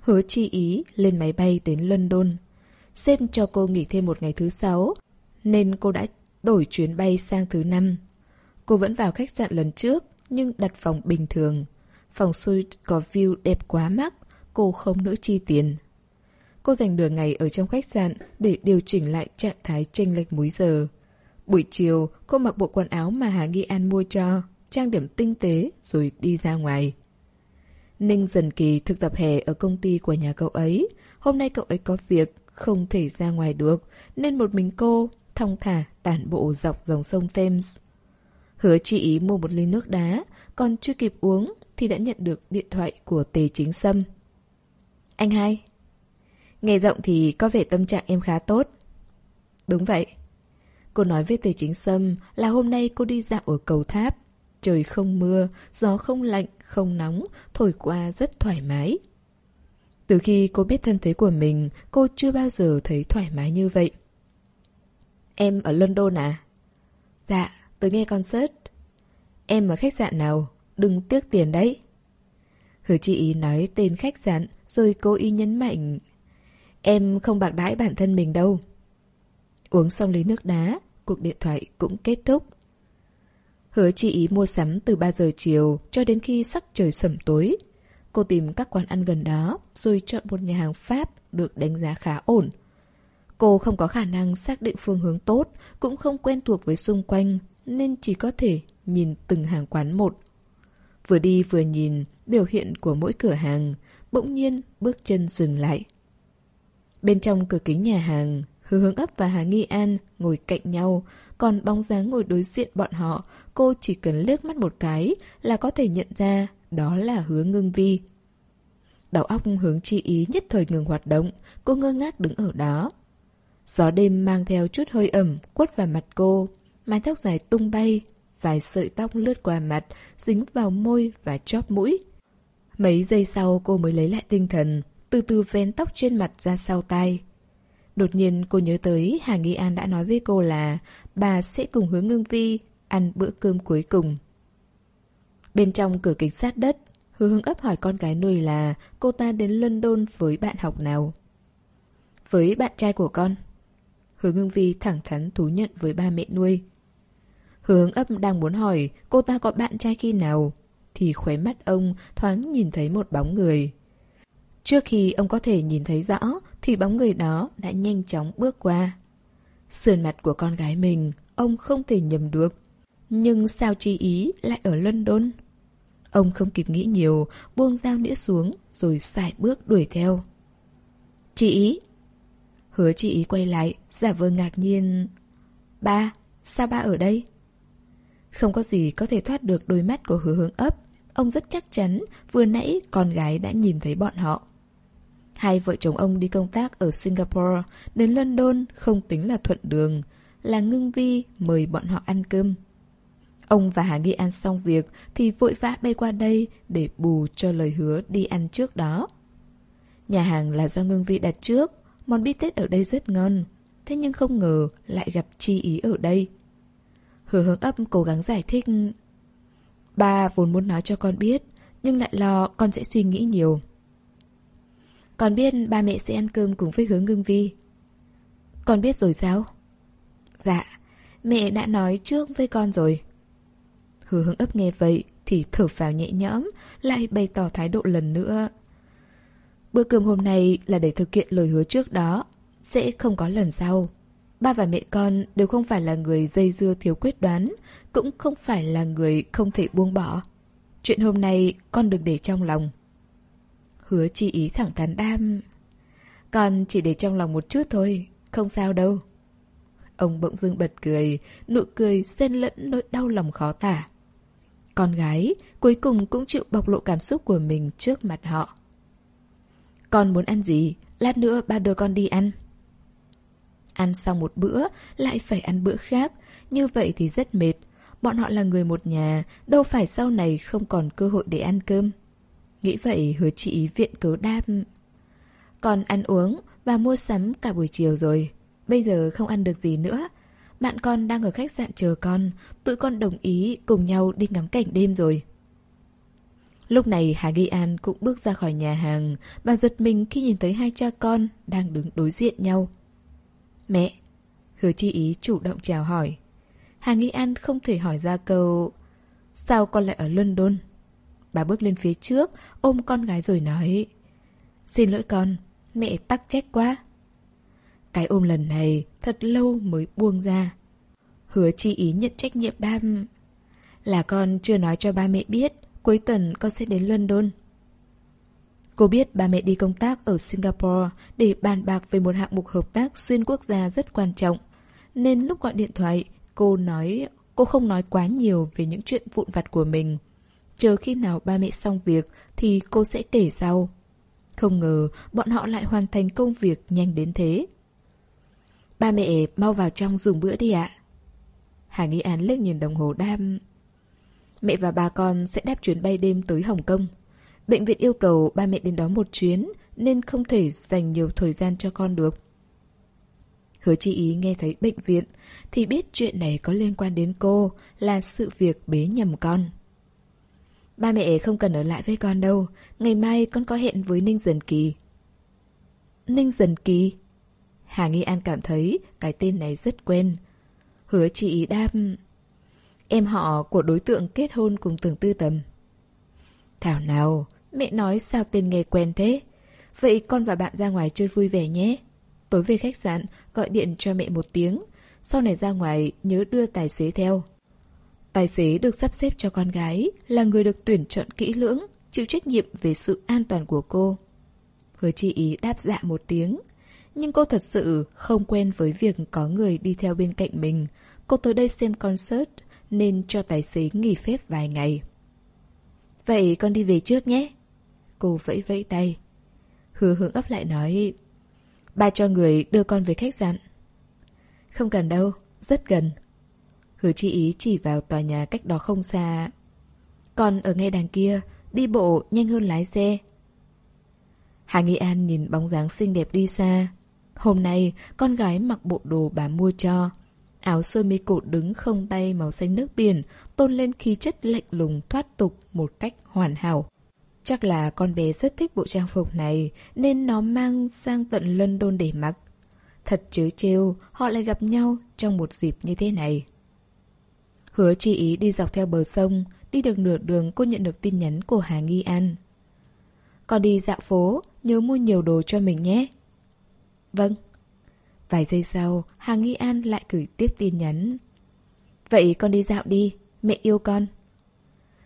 hứa chi ý lên máy bay đến London. Sếp cho cô nghỉ thêm một ngày thứ sáu, nên cô đã đổi chuyến bay sang thứ năm. Cô vẫn vào khách sạn lần trước, nhưng đặt phòng bình thường. Phòng suite có view đẹp quá mắc, cô không nỡ chi tiền. Cô dành nửa ngày ở trong khách sạn để điều chỉnh lại trạng thái chênh lệch múi giờ. Buổi chiều, cô mặc bộ quần áo mà Hà Nghi An mua cho, trang điểm tinh tế rồi đi ra ngoài. Ninh dần kỳ thực tập hè ở công ty của nhà cậu ấy. Hôm nay cậu ấy có việc, không thể ra ngoài được, nên một mình cô, thong thả, tản bộ dọc dòng sông Thames. Hứa chị ý mua một ly nước đá, còn chưa kịp uống thì đã nhận được điện thoại của Tề Chính Sâm. Anh hai. Nghe giọng thì có vẻ tâm trạng em khá tốt. Đúng vậy. Cô nói với Tề Chính Sâm là hôm nay cô đi dạo ở cầu tháp. Trời không mưa, gió không lạnh, không nóng, thổi qua rất thoải mái. Từ khi cô biết thân thế của mình, cô chưa bao giờ thấy thoải mái như vậy. Em ở London à? Dạ, tới nghe concert. Em ở khách sạn nào? Đừng tiếc tiền đấy. Hứa chị ý nói tên khách sạn, rồi cô ý nhấn mạnh. Em không bạc đãi bản thân mình đâu. Uống xong ly nước đá, cuộc điện thoại cũng kết thúc. Hứa chị ý mua sắm từ 3 giờ chiều cho đến khi sắc trời sẩm tối. Cô tìm các quán ăn gần đó, rồi chọn một nhà hàng Pháp được đánh giá khá ổn. Cô không có khả năng xác định phương hướng tốt, cũng không quen thuộc với xung quanh, nên chỉ có thể nhìn từng hàng quán một. Vừa đi vừa nhìn biểu hiện của mỗi cửa hàng, bỗng nhiên bước chân dừng lại. Bên trong cửa kính nhà hàng, Hứa hướng ấp và Hà Nghi An ngồi cạnh nhau, còn bóng dáng ngồi đối diện bọn họ, cô chỉ cần liếc mắt một cái là có thể nhận ra đó là hứa ngưng vi. Đầu óc hướng chi ý nhất thời ngừng hoạt động, cô ngơ ngác đứng ở đó. Gió đêm mang theo chút hơi ẩm, quất vào mặt cô, mái tóc dài tung bay, vài sợi tóc lướt qua mặt, dính vào môi và chóp mũi. Mấy giây sau cô mới lấy lại tinh thần, từ từ vén tóc trên mặt ra sau tay Đột nhiên cô nhớ tới Hà Nghi An đã nói với cô là bà sẽ cùng hướng ngưng vi ăn bữa cơm cuối cùng. Bên trong cửa kính sát đất, hứa Hưng ấp hỏi con gái nuôi là cô ta đến London với bạn học nào. Với bạn trai của con. Hứa Hưng vi thẳng thắn thú nhận với ba mẹ nuôi. Hướng ấp đang muốn hỏi cô ta có bạn trai khi nào, thì khóe mắt ông thoáng nhìn thấy một bóng người. Trước khi ông có thể nhìn thấy rõ, thì bóng người đó đã nhanh chóng bước qua. Sườn mặt của con gái mình, ông không thể nhầm được. Nhưng sao chi ý lại ở London? Ông không kịp nghĩ nhiều, buông dao nĩa xuống, rồi xài bước đuổi theo. Chị ý! Hứa chị ý quay lại, giả vờ ngạc nhiên. Ba, sao ba ở đây? Không có gì có thể thoát được đôi mắt của hứa hướng ấp. Ông rất chắc chắn vừa nãy con gái đã nhìn thấy bọn họ. Hai vợ chồng ông đi công tác ở Singapore, đến London không tính là thuận đường, là ngưng vi mời bọn họ ăn cơm. Ông và Hà Nghi ăn xong việc thì vội vã bay qua đây để bù cho lời hứa đi ăn trước đó. Nhà hàng là do ngưng vi đặt trước, món bít tết ở đây rất ngon, thế nhưng không ngờ lại gặp chi ý ở đây. Hứa hướng ấp cố gắng giải thích. Ba vốn muốn nói cho con biết, nhưng lại lo con sẽ suy nghĩ nhiều. Con biết ba mẹ sẽ ăn cơm cùng với hướng ngưng vi. Con biết rồi sao? Dạ, mẹ đã nói trước với con rồi. Hứa hướng ấp nghe vậy thì thở phào nhẹ nhõm, lại bày tỏ thái độ lần nữa. Bữa cơm hôm nay là để thực hiện lời hứa trước đó, sẽ không có lần sau. Ba và mẹ con đều không phải là người dây dưa thiếu quyết đoán, cũng không phải là người không thể buông bỏ. Chuyện hôm nay con đừng để trong lòng. Hứa chi ý thẳng thắn đam. Con chỉ để trong lòng một chút thôi, không sao đâu. Ông bỗng dưng bật cười, nụ cười xen lẫn nỗi đau lòng khó tả. Con gái cuối cùng cũng chịu bộc lộ cảm xúc của mình trước mặt họ. Con muốn ăn gì? Lát nữa ba đưa con đi ăn. Ăn xong một bữa, lại phải ăn bữa khác. Như vậy thì rất mệt. Bọn họ là người một nhà, đâu phải sau này không còn cơ hội để ăn cơm. Nghĩ vậy hứa chị viện cớ đam. Còn ăn uống và mua sắm cả buổi chiều rồi. Bây giờ không ăn được gì nữa. Bạn con đang ở khách sạn chờ con. Tụi con đồng ý cùng nhau đi ngắm cảnh đêm rồi. Lúc này Hà Ghi An cũng bước ra khỏi nhà hàng bà giật mình khi nhìn thấy hai cha con đang đứng đối diện nhau. Mẹ! Hứa chi ý chủ động chào hỏi. Hà Nghi An không thể hỏi ra câu Sao con lại ở London? Bà bước lên phía trước, ôm con gái rồi nói Xin lỗi con, mẹ tắc trách quá. Cái ôm lần này thật lâu mới buông ra. Hứa chi ý nhận trách nhiệm đam. Là con chưa nói cho ba mẹ biết, cuối tuần con sẽ đến London. Cô biết ba mẹ đi công tác ở Singapore để bàn bạc về một hạng mục hợp tác xuyên quốc gia rất quan trọng. Nên lúc gọi điện thoại, cô nói cô không nói quá nhiều về những chuyện vụn vặt của mình. Chờ khi nào ba mẹ xong việc thì cô sẽ kể sau. Không ngờ bọn họ lại hoàn thành công việc nhanh đến thế. Ba mẹ mau vào trong dùng bữa đi ạ. Hà Nghi Án liếc nhìn đồng hồ đam. Mẹ và ba con sẽ đáp chuyến bay đêm tới Hồng Kông. Bệnh viện yêu cầu ba mẹ đến đó một chuyến nên không thể dành nhiều thời gian cho con được. Hứa chi ý nghe thấy bệnh viện thì biết chuyện này có liên quan đến cô là sự việc bế nhầm con. Ba mẹ không cần ở lại với con đâu, ngày mai con có hẹn với Ninh Dần Kỳ. Ninh Dần Kỳ? Hà Nghi An cảm thấy cái tên này rất quen. Hứa chị đáp... Em họ của đối tượng kết hôn cùng tưởng tư tầm. Thảo nào, mẹ nói sao tên nghe quen thế? Vậy con và bạn ra ngoài chơi vui vẻ nhé. Tối về khách sạn, gọi điện cho mẹ một tiếng. Sau này ra ngoài, nhớ đưa tài xế theo. Tài xế được sắp xếp cho con gái, là người được tuyển chọn kỹ lưỡng, chịu trách nhiệm về sự an toàn của cô. Hứa chị ý đáp dạ một tiếng. Nhưng cô thật sự không quen với việc có người đi theo bên cạnh mình. Cô tới đây xem concert, nên cho tài xế nghỉ phép vài ngày. Vậy con đi về trước nhé. Cô vẫy vẫy tay. Hứa hướng ấp lại nói Ba cho người đưa con về khách sạn Không cần đâu, rất gần Hứa chi ý chỉ vào tòa nhà cách đó không xa Còn ở ngay đằng kia Đi bộ nhanh hơn lái xe Hà Nghi An nhìn bóng dáng xinh đẹp đi xa Hôm nay con gái mặc bộ đồ bà mua cho Áo sơ mi cổ đứng không tay màu xanh nước biển Tôn lên khí chất lạnh lùng thoát tục một cách hoàn hảo Chắc là con bé rất thích bộ trang phục này nên nó mang sang tận London để mặc. Thật chớ trêu, họ lại gặp nhau trong một dịp như thế này. Hứa chi ý đi dọc theo bờ sông, đi được nửa đường cô nhận được tin nhắn của Hà Nghi An. Con đi dạo phố, nhớ mua nhiều đồ cho mình nhé. Vâng. Vài giây sau, Hà Nghi An lại gửi tiếp tin nhắn. Vậy con đi dạo đi, mẹ yêu con.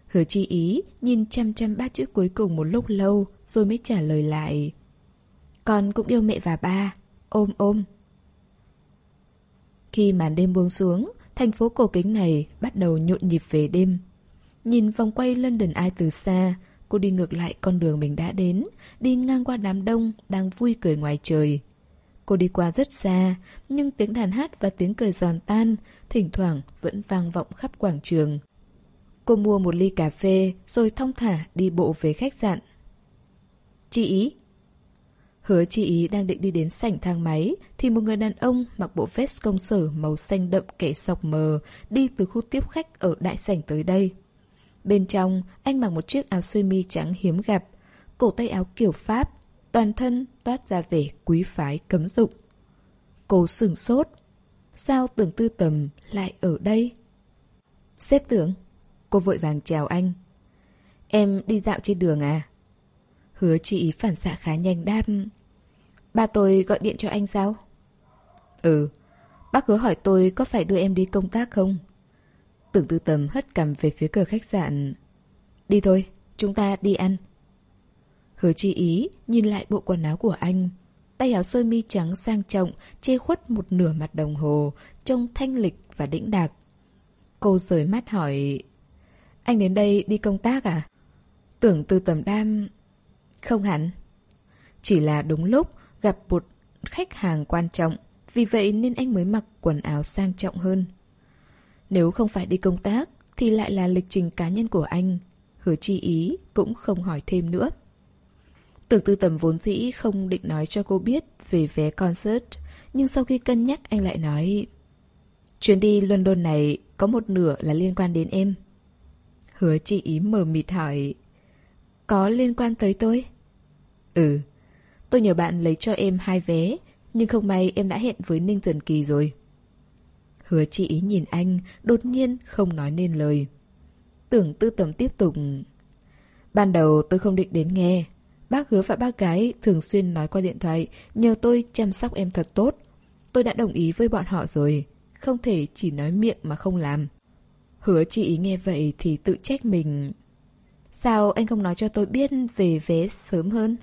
Hứa chi ý nhìn chăm chăm ba chữ cuối cùng một lúc lâu rồi mới trả lời lại. Con cũng yêu mẹ và ba. Ôm ôm. Khi màn đêm buông xuống, thành phố cổ kính này bắt đầu nhộn nhịp về đêm. Nhìn vòng quay London Eye từ xa, cô đi ngược lại con đường mình đã đến, đi ngang qua đám đông đang vui cười ngoài trời. Cô đi qua rất xa, nhưng tiếng đàn hát và tiếng cười giòn tan, thỉnh thoảng vẫn vang vọng khắp quảng trường, Cô mua một ly cà phê rồi thong thả đi bộ về khách sạn. Chị ý Hứa chị ý đang định đi đến sảnh thang máy thì một người đàn ông mặc bộ vest công sở màu xanh đậm kẻ sọc mờ đi từ khu tiếp khách ở đại sảnh tới đây. Bên trong, anh mặc một chiếc áo sơ mi trắng hiếm gặp, cổ tay áo kiểu Pháp, toàn thân toát ra vẻ quý phái cấm dụng. Cô sừng sốt. Sao tưởng tư tầm lại ở đây? Xếp tưởng Cô vội vàng chào anh. Em đi dạo trên đường à? Hứa chị phản xạ khá nhanh đáp. Ba tôi gọi điện cho anh sao? Ừ, bác hứa hỏi tôi có phải đưa em đi công tác không? Tưởng tư tầm hất cầm về phía cửa khách sạn. Đi thôi, chúng ta đi ăn. Hứa chi ý nhìn lại bộ quần áo của anh. Tay áo sơ mi trắng sang trọng, che khuất một nửa mặt đồng hồ, trông thanh lịch và đĩnh đạc. Cô rời mắt hỏi Anh đến đây đi công tác à? Tưởng từ tầm đam... Không hẳn. Chỉ là đúng lúc gặp một khách hàng quan trọng, vì vậy nên anh mới mặc quần áo sang trọng hơn. Nếu không phải đi công tác, thì lại là lịch trình cá nhân của anh. Hứa chi ý cũng không hỏi thêm nữa. Tưởng tư tầm vốn dĩ không định nói cho cô biết về vé concert, nhưng sau khi cân nhắc anh lại nói Chuyến đi London này có một nửa là liên quan đến em. Hứa chị ý mờ mịt hỏi Có liên quan tới tôi? Ừ, tôi nhờ bạn lấy cho em hai vé, nhưng không may em đã hẹn với Ninh Tần Kỳ rồi. Hứa chị ý nhìn anh, đột nhiên không nói nên lời. Tưởng tư tầm tiếp tục. Ban đầu tôi không định đến nghe. Bác hứa và bác gái thường xuyên nói qua điện thoại nhờ tôi chăm sóc em thật tốt. Tôi đã đồng ý với bọn họ rồi. Không thể chỉ nói miệng mà không làm. Hứa chị ý nghe vậy thì tự trách mình. Sao anh không nói cho tôi biết về vé sớm hơn?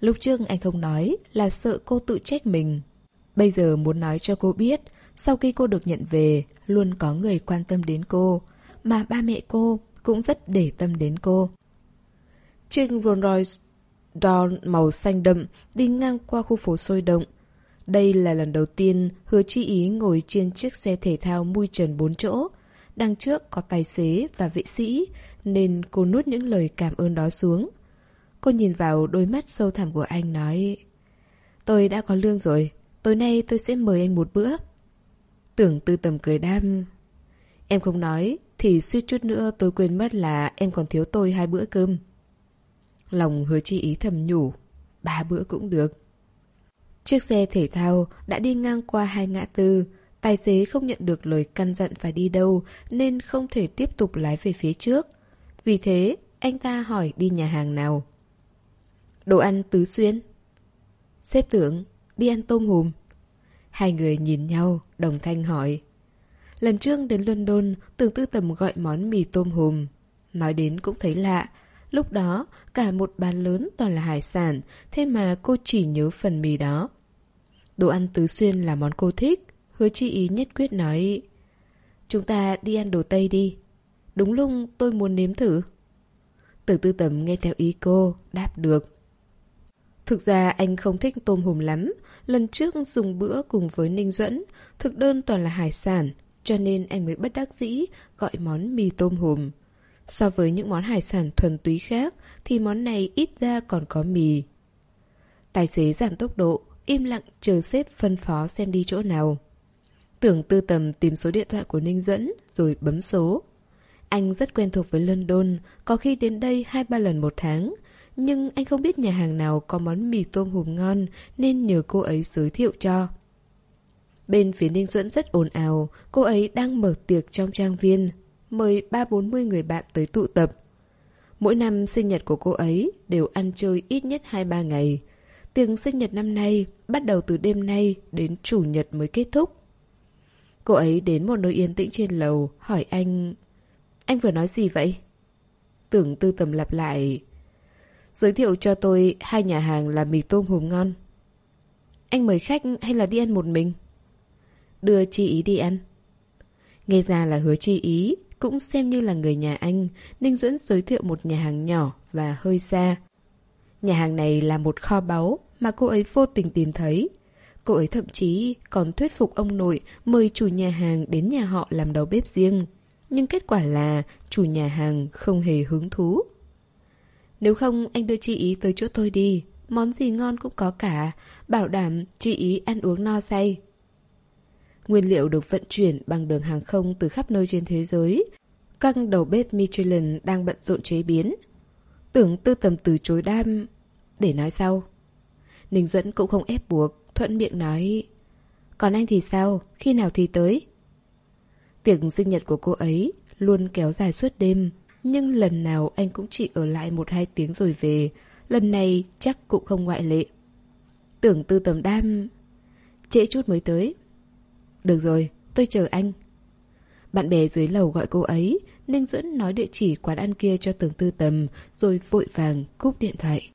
Lúc trước anh không nói là sợ cô tự trách mình. Bây giờ muốn nói cho cô biết, sau khi cô được nhận về, luôn có người quan tâm đến cô, mà ba mẹ cô cũng rất để tâm đến cô. Chiếc Rolls Royce Dawn màu xanh đậm đi ngang qua khu phố sôi động. Đây là lần đầu tiên hứa chi ý ngồi trên chiếc xe thể thao mui trần bốn chỗ. Đằng trước có tài xế và vệ sĩ, nên cô nuốt những lời cảm ơn đó xuống. Cô nhìn vào đôi mắt sâu thẳm của anh nói Tôi đã có lương rồi, tối nay tôi sẽ mời anh một bữa. Tưởng tư tầm cười đam Em không nói Thì suýt chút nữa tôi quên mất là Em còn thiếu tôi hai bữa cơm Lòng hứa chi ý thầm nhủ Ba bữa cũng được Chiếc xe thể thao đã đi ngang qua hai ngã tư Tài xế không nhận được lời căn dặn phải đi đâu Nên không thể tiếp tục lái về phía trước Vì thế anh ta hỏi đi nhà hàng nào Đồ ăn tứ xuyên Xếp tưởng đi ăn tôm hùm Hai người nhìn nhau, đồng thanh hỏi. Lần trước đến London, tưởng tư tầm gọi món mì tôm hùm. Nói đến cũng thấy lạ. Lúc đó, cả một bàn lớn toàn là hải sản, thế mà cô chỉ nhớ phần mì đó. Đồ ăn tứ xuyên là món cô thích. Hứa chi ý nhất quyết nói. Chúng ta đi ăn đồ Tây đi. Đúng lúc tôi muốn nếm thử. Tưởng tư tầm nghe theo ý cô, đáp được. Thực ra anh không thích tôm hùm lắm, lần trước dùng bữa cùng với Ninh Duẫn, thực đơn toàn là hải sản, cho nên anh mới bất đắc dĩ gọi món mì tôm hùm. So với những món hải sản thuần túy khác, thì món này ít ra còn có mì. Tài xế giảm tốc độ, im lặng chờ xếp phân phó xem đi chỗ nào. Tưởng tư tầm tìm số điện thoại của Ninh Dẫn rồi bấm số. Anh rất quen thuộc với London, có khi đến đây hai ba lần một tháng, nhưng anh không biết nhà hàng nào có món mì tôm hùm ngon nên nhờ cô ấy giới thiệu cho. Bên phía Ninh Duẫn rất ồn ào, cô ấy đang mở tiệc trong trang viên, mời ba bốn mươi người bạn tới tụ tập. Mỗi năm sinh nhật của cô ấy đều ăn chơi ít nhất hai ba ngày. Tiếng sinh nhật năm nay bắt đầu từ đêm nay đến chủ nhật mới kết thúc. Cô ấy đến một nơi yên tĩnh trên lầu, hỏi anh... Anh vừa nói gì vậy? Tưởng tư tầm lặp lại... Giới thiệu cho tôi hai nhà hàng là mì tôm hùm ngon. Anh mời khách hay là đi ăn một mình? Đưa chi ý đi ăn. Nghe ra là hứa chi ý, cũng xem như là người nhà anh, Ninh Duẫn giới thiệu một nhà hàng nhỏ và hơi xa. Nhà hàng này là một kho báu mà cô ấy vô tình tìm thấy. Cô ấy thậm chí còn thuyết phục ông nội mời chủ nhà hàng đến nhà họ làm đầu bếp riêng. Nhưng kết quả là chủ nhà hàng không hề hứng thú. Nếu không anh đưa chị ý tới chỗ tôi đi Món gì ngon cũng có cả Bảo đảm chị ý ăn uống no say Nguyên liệu được vận chuyển bằng đường hàng không từ khắp nơi trên thế giới Các đầu bếp Michelin đang bận rộn chế biến Tưởng tư tầm từ chối đam, Để nói sau Ninh Duẫn cũng không ép buộc, Thuận miệng nói, Còn anh thì sao? Khi nào thì tới? Tiệc sinh nhật của cô ấy Luôn kéo dài suốt đêm, nhưng lần nào anh cũng chỉ ở lại một hai tiếng rồi về. Lần này chắc cũng không ngoại lệ. Tưởng tư tầm đam... Trễ chút mới tới. Được rồi, tôi chờ anh. Bạn bè dưới lầu gọi cô ấy, Ninh Duẫn nói địa chỉ quán ăn kia cho tưởng tư tầm, rồi vội vàng cúp điện thoại.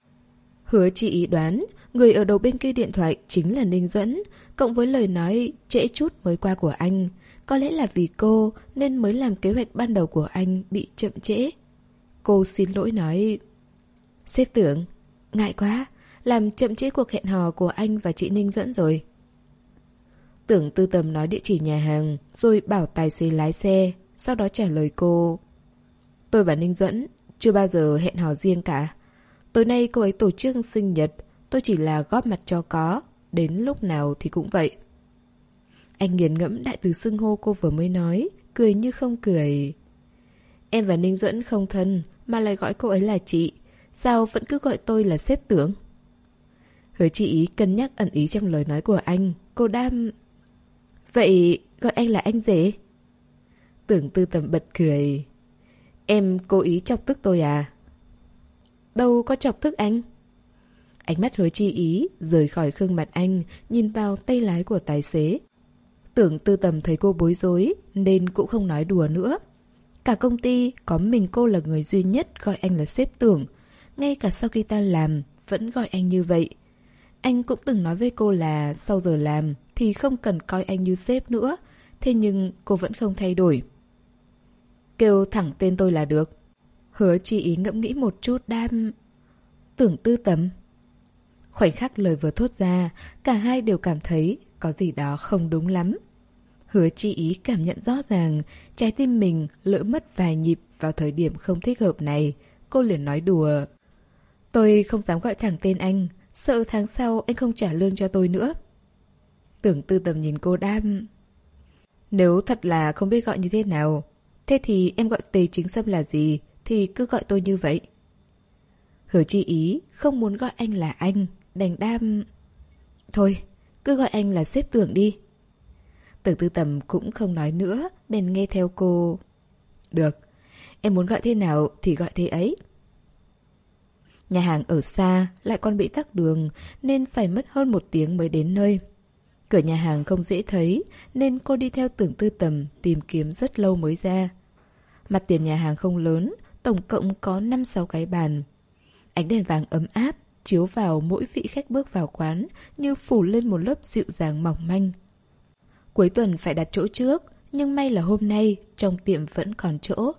Hứa chị ý đoán, Người ở đầu bên kia điện thoại chính là Ninh Duẫn, cộng với lời nói trễ chút mới qua của anh. Có lẽ là vì cô nên mới làm kế hoạch ban đầu của anh bị chậm trễ. Cô xin lỗi nói... Sếp tưởng, ngại quá, làm chậm trễ cuộc hẹn hò của anh và chị Ninh Duẫn rồi. Tưởng tư tầm nói địa chỉ nhà hàng, rồi bảo tài xế lái xe, sau đó trả lời cô. Tôi và Ninh Duẫn chưa bao giờ hẹn hò riêng cả. Tối nay cô ấy tổ chức sinh nhật, tôi chỉ là góp mặt cho có, đến lúc nào thì cũng vậy. Anh nghiền ngẫm đại từ xưng hô cô vừa mới nói, cười như không cười. Em và Ninh Duẫn không thân, mà lại gọi cô ấy là chị. Sao vẫn cứ gọi tôi là sếp tưởng? Hứa chị ý cân nhắc ẩn ý trong lời nói của anh. Cô đam... Vậy gọi anh là anh rể? Tưởng tư tầm bật cười. Em cố ý chọc tức tôi à? Đâu có chọc tức anh. Ánh mắt hứa chi ý rời khỏi khương mặt anh, nhìn vào tay lái của tài xế. Tưởng tư tầm thấy cô bối rối, nên cũng không nói đùa nữa. Cả công ty có mình cô là người duy nhất gọi anh là sếp tưởng. Ngay cả sau khi ta làm, vẫn gọi anh như vậy. Anh cũng từng nói với cô là sau giờ làm thì không cần coi anh như sếp nữa. Thế nhưng cô vẫn không thay đổi. Kêu thẳng tên tôi là được. Hứa chi ý ngẫm nghĩ một chút đam... Tưởng tư tấm. Khoảnh khắc lời vừa thốt ra, cả hai đều cảm thấy có gì đó không đúng lắm. Hứa chi ý cảm nhận rõ ràng, trái tim mình lỡ mất vài nhịp vào thời điểm không thích hợp này. Cô liền nói đùa. Tôi không dám gọi thẳng tên anh, sợ tháng sau anh không trả lương cho tôi nữa. Tưởng tư tầm nhìn cô đam. Nếu thật là không biết gọi như thế nào, thế thì em gọi tề chính sâm là gì, thì cứ gọi tôi như vậy. Hứa chi ý không muốn gọi anh là anh, đành đam... Thôi, cứ gọi anh là xếp tưởng đi. Tưởng tư tầm cũng không nói nữa, bèn nghe theo cô. Được, em muốn gọi thế nào thì gọi thế ấy. Nhà hàng ở xa, lại còn bị tắc đường, nên phải mất hơn một tiếng mới đến nơi. Cửa nhà hàng không dễ thấy, nên cô đi theo tưởng tư tầm tìm kiếm rất lâu mới ra. Mặt tiền nhà hàng không lớn, tổng cộng có 5-6 cái bàn. Ánh đèn vàng ấm áp, chiếu vào mỗi vị khách bước vào quán như phủ lên một lớp dịu dàng mỏng manh. Cuối tuần phải đặt chỗ trước, nhưng may là hôm nay trong tiệm vẫn còn chỗ.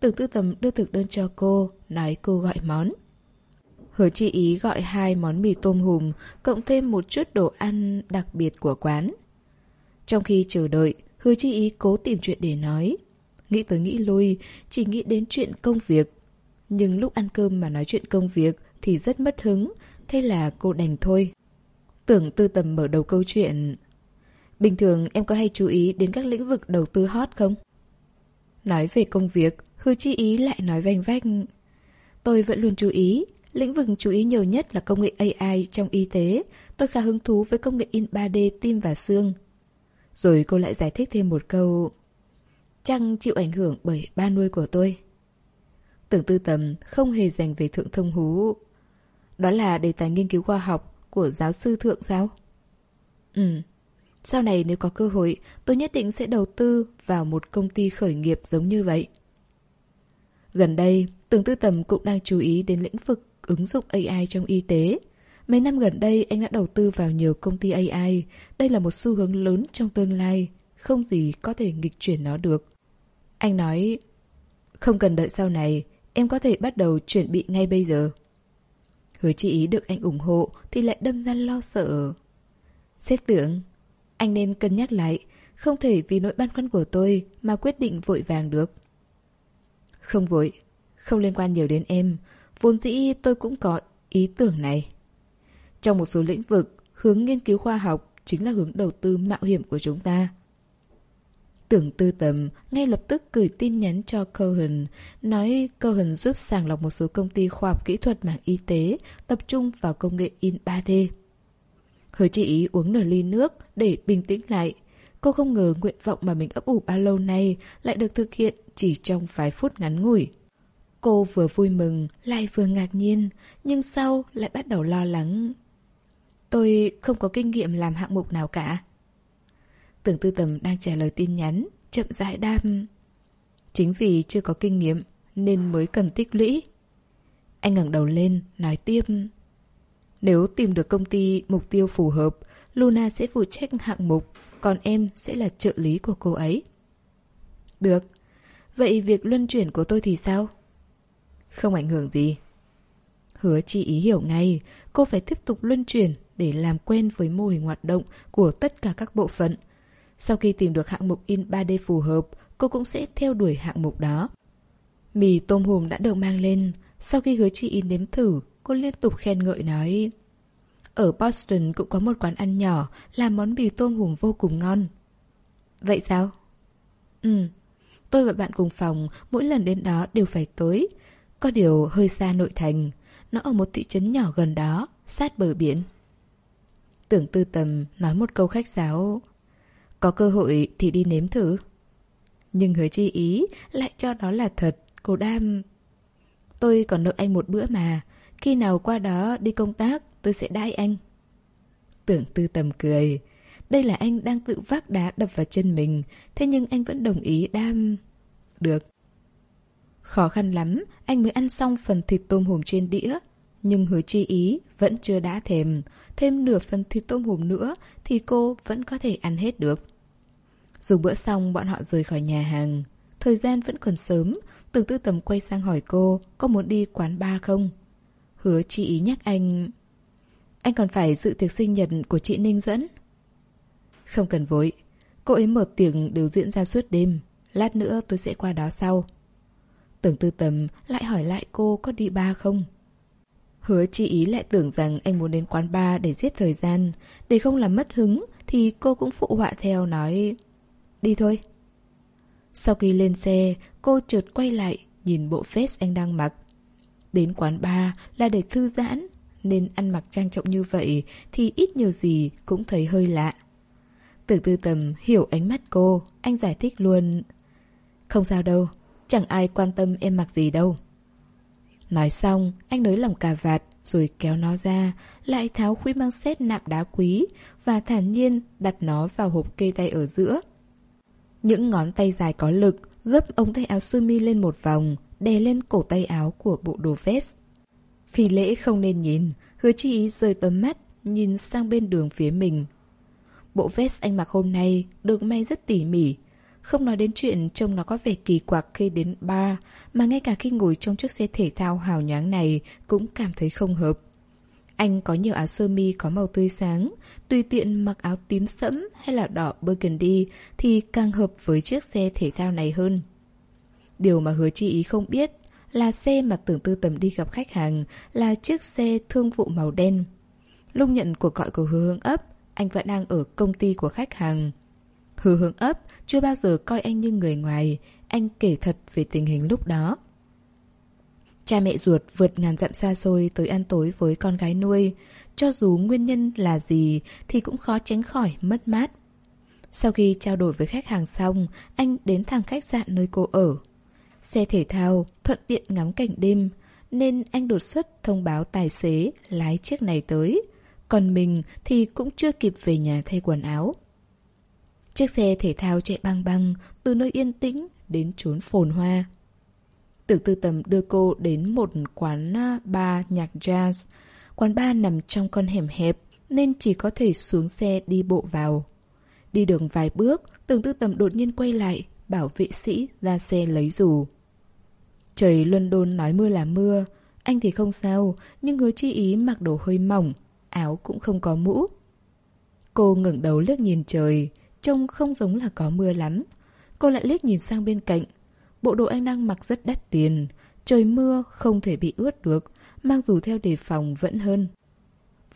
Tưởng tư tầm đưa thực đơn cho cô, nói cô gọi món. Hứa chi ý gọi hai món mì tôm hùm, cộng thêm một chút đồ ăn đặc biệt của quán. Trong khi chờ đợi, hứa chi ý cố tìm chuyện để nói. Nghĩ tới nghĩ lui, chỉ nghĩ đến chuyện công việc. Nhưng lúc ăn cơm mà nói chuyện công việc thì rất mất hứng, thế là cô đành thôi. Tưởng tư tầm mở đầu câu chuyện. Bình thường em có hay chú ý đến các lĩnh vực đầu tư hot không? Nói về công việc, hứa chi ý lại nói vanh vách. Tôi vẫn luôn chú ý, Lĩnh vực chú ý nhiều nhất là công nghệ AI trong y tế. Tôi khá hứng thú với công nghệ in 3D tim và xương. Rồi cô lại giải thích thêm một câu. Chăng chịu ảnh hưởng bởi ba nuôi của tôi. Tưởng tư tầm không hề dành về thượng thông hú. Đó là đề tài nghiên cứu khoa học của giáo sư thượng sao? Ừ. Sau này nếu có cơ hội, tôi nhất định sẽ đầu tư vào một công ty khởi nghiệp giống như vậy. Gần đây, Tưởng Tư Tầm cũng đang chú ý đến lĩnh vực ứng dụng AI trong y tế. Mấy năm gần đây anh đã đầu tư vào nhiều công ty AI. Đây là một xu hướng lớn trong tương lai. Không gì có thể nghịch chuyển nó được. Anh nói, không cần đợi sau này, em có thể bắt đầu chuẩn bị ngay bây giờ. Hứa chị ý được anh ủng hộ thì lại đâm ra lo sợ. Xét tưởng, anh nên cân nhắc lại, không thể vì nỗi băn khoăn của tôi mà quyết định vội vàng được. Không vội, không liên quan nhiều đến em, Vốn dĩ tôi cũng có ý tưởng này. Trong một số lĩnh vực, hướng nghiên cứu khoa học chính là hướng đầu tư mạo hiểm của chúng ta. Tưởng tư tầm ngay lập tức gửi tin nhắn cho Cohen, nói Cohen giúp sàng lọc một số công ty khoa học kỹ thuật mảng y tế, tập trung vào công nghệ in 3D. Hứa chị ý uống nửa ly nước để bình tĩnh lại. Cô không ngờ nguyện vọng mà mình ấp ủ bao lâu nay lại được thực hiện chỉ trong vài phút ngắn ngủi. Cô vừa vui mừng, lại vừa ngạc nhiên, nhưng sau lại bắt đầu lo lắng. Tôi không có kinh nghiệm làm hạng mục nào cả. Tưởng tư tầm đang trả lời tin nhắn, chậm rãi đam. Chính vì chưa có kinh nghiệm nên mới cần tích lũy. Anh ngẩng đầu lên, nói tiếp. Nếu tìm được công ty mục tiêu phù hợp, Luna sẽ phụ trách hạng mục, còn em sẽ là trợ lý của cô ấy. Được. Vậy việc luân chuyển của tôi thì sao? Không ảnh hưởng gì. Hứa chi ý hiểu ngay, cô phải tiếp tục luân chuyển để làm quen với mô hình hoạt động của tất cả các bộ phận. Sau khi tìm được hạng mục in 3D phù hợp, cô cũng sẽ theo đuổi hạng mục đó. Mì tôm hùm đã được mang lên, sau khi hứa chi in nếm thử, cô liên tục khen ngợi nói. Ở Boston cũng có một quán ăn nhỏ làm món mì tôm hùm vô cùng ngon. Vậy sao? Ừ, tôi và bạn cùng phòng mỗi lần đến đó đều phải tới. Có điều hơi xa nội thành, nó ở một thị trấn nhỏ gần đó, sát bờ biển. Tưởng tư tầm nói một câu khách sáo. Có cơ hội thì đi nếm thử. Nhưng hứa chi ý lại cho đó là thật, cô đam... Tôi còn nợ anh một bữa mà, khi nào qua đó đi công tác tôi sẽ đãi anh. Tưởng tư tầm cười. Đây là anh đang tự vác đá đập vào chân mình, thế nhưng anh vẫn đồng ý đam... Được. Khó khăn lắm, anh mới ăn xong phần thịt tôm hùm trên đĩa. Nhưng hứa chi ý vẫn chưa đã thèm. Thêm nửa phần thịt tôm hùm nữa thì cô vẫn có thể ăn hết được. Dùng bữa xong bọn họ rời khỏi nhà hàng. Thời gian vẫn còn sớm, từ tư tầm quay sang hỏi cô có muốn đi quán bar không? Hứa chi ý nhắc anh... Anh còn phải dự tiệc sinh nhật của chị Ninh Duẫn. Không cần vội. Cô ấy mở tiệc đều diễn ra suốt đêm. Lát nữa tôi sẽ qua đó sau. Tưởng tư tầm lại hỏi lại cô có đi ba không? Hứa chi ý lại tưởng rằng anh muốn đến quán bar để giết thời gian. Để không làm mất hứng thì cô cũng phụ họa theo nói Đi thôi. Sau khi lên xe, cô trượt quay lại nhìn bộ vest anh đang mặc. Đến quán bar là để thư giãn, nên ăn mặc trang trọng như vậy thì ít nhiều gì cũng thấy hơi lạ. Tưởng tư tầm hiểu ánh mắt cô, anh giải thích luôn. Không sao đâu, chẳng ai quan tâm em mặc gì đâu. Nói xong, anh nới lỏng cà vạt, rồi kéo nó ra, lại tháo khuy mang xét nạm đá quý và thản nhiên đặt nó vào hộp kê tay ở giữa. Những ngón tay dài có lực gấp ống tay áo sơ mi lên một vòng, đè lên cổ tay áo của bộ đồ vest. Phi lễ không nên nhìn, hứa chi ý rời tầm mắt, nhìn sang bên đường phía mình. Bộ vest anh mặc hôm nay được may rất tỉ mỉ. Không nói đến chuyện trông nó có vẻ kỳ quặc khi đến bar, mà ngay cả khi ngồi trong chiếc xe thể thao hào nhoáng này cũng cảm thấy không hợp. Anh có nhiều áo sơ mi có màu tươi sáng, tùy tiện mặc áo tím sẫm hay là đỏ burgundy thì càng hợp với chiếc xe thể thao này hơn. Điều mà hứa chi ý không biết là xe mà tưởng tư tầm đi gặp khách hàng là chiếc xe thương vụ màu đen. Lúc nhận cuộc gọi của hứa hướng ấp, anh vẫn đang ở công ty của khách hàng. Hứa hướng ấp chưa bao giờ coi anh như người ngoài, anh kể thật về tình hình lúc đó. Cha mẹ ruột vượt ngàn dặm xa xôi tới ăn tối với con gái nuôi, cho dù nguyên nhân là gì thì cũng khó tránh khỏi mất mát. Sau khi trao đổi với khách hàng xong, anh đến thẳng khách sạn nơi cô ở. Xe thể thao, thuận tiện ngắm cảnh đêm, nên anh đột xuất thông báo tài xế lái chiếc này tới. Còn mình thì cũng chưa kịp về nhà thay quần áo. Chiếc xe thể thao chạy băng băng từ nơi yên tĩnh đến chốn phồn hoa. Tưởng tư tầm đưa cô đến một quán à, bar nhạc jazz. Quán bar nằm trong con hẻm hẹp nên chỉ có thể xuống xe đi bộ vào. Đi đường vài bước, tưởng tư tầm đột nhiên quay lại, bảo vệ sĩ ra xe lấy dù. Trời London nói mưa là mưa, anh thì không sao, nhưng hứa chi ý mặc đồ hơi mỏng, áo cũng không có mũ. Cô ngẩng đầu liếc nhìn trời, trông không giống là có mưa lắm. Cô lại liếc nhìn sang bên cạnh. Bộ đồ anh đang mặc rất đắt tiền, trời mưa không thể bị ướt được, mang dù theo đề phòng vẫn hơn.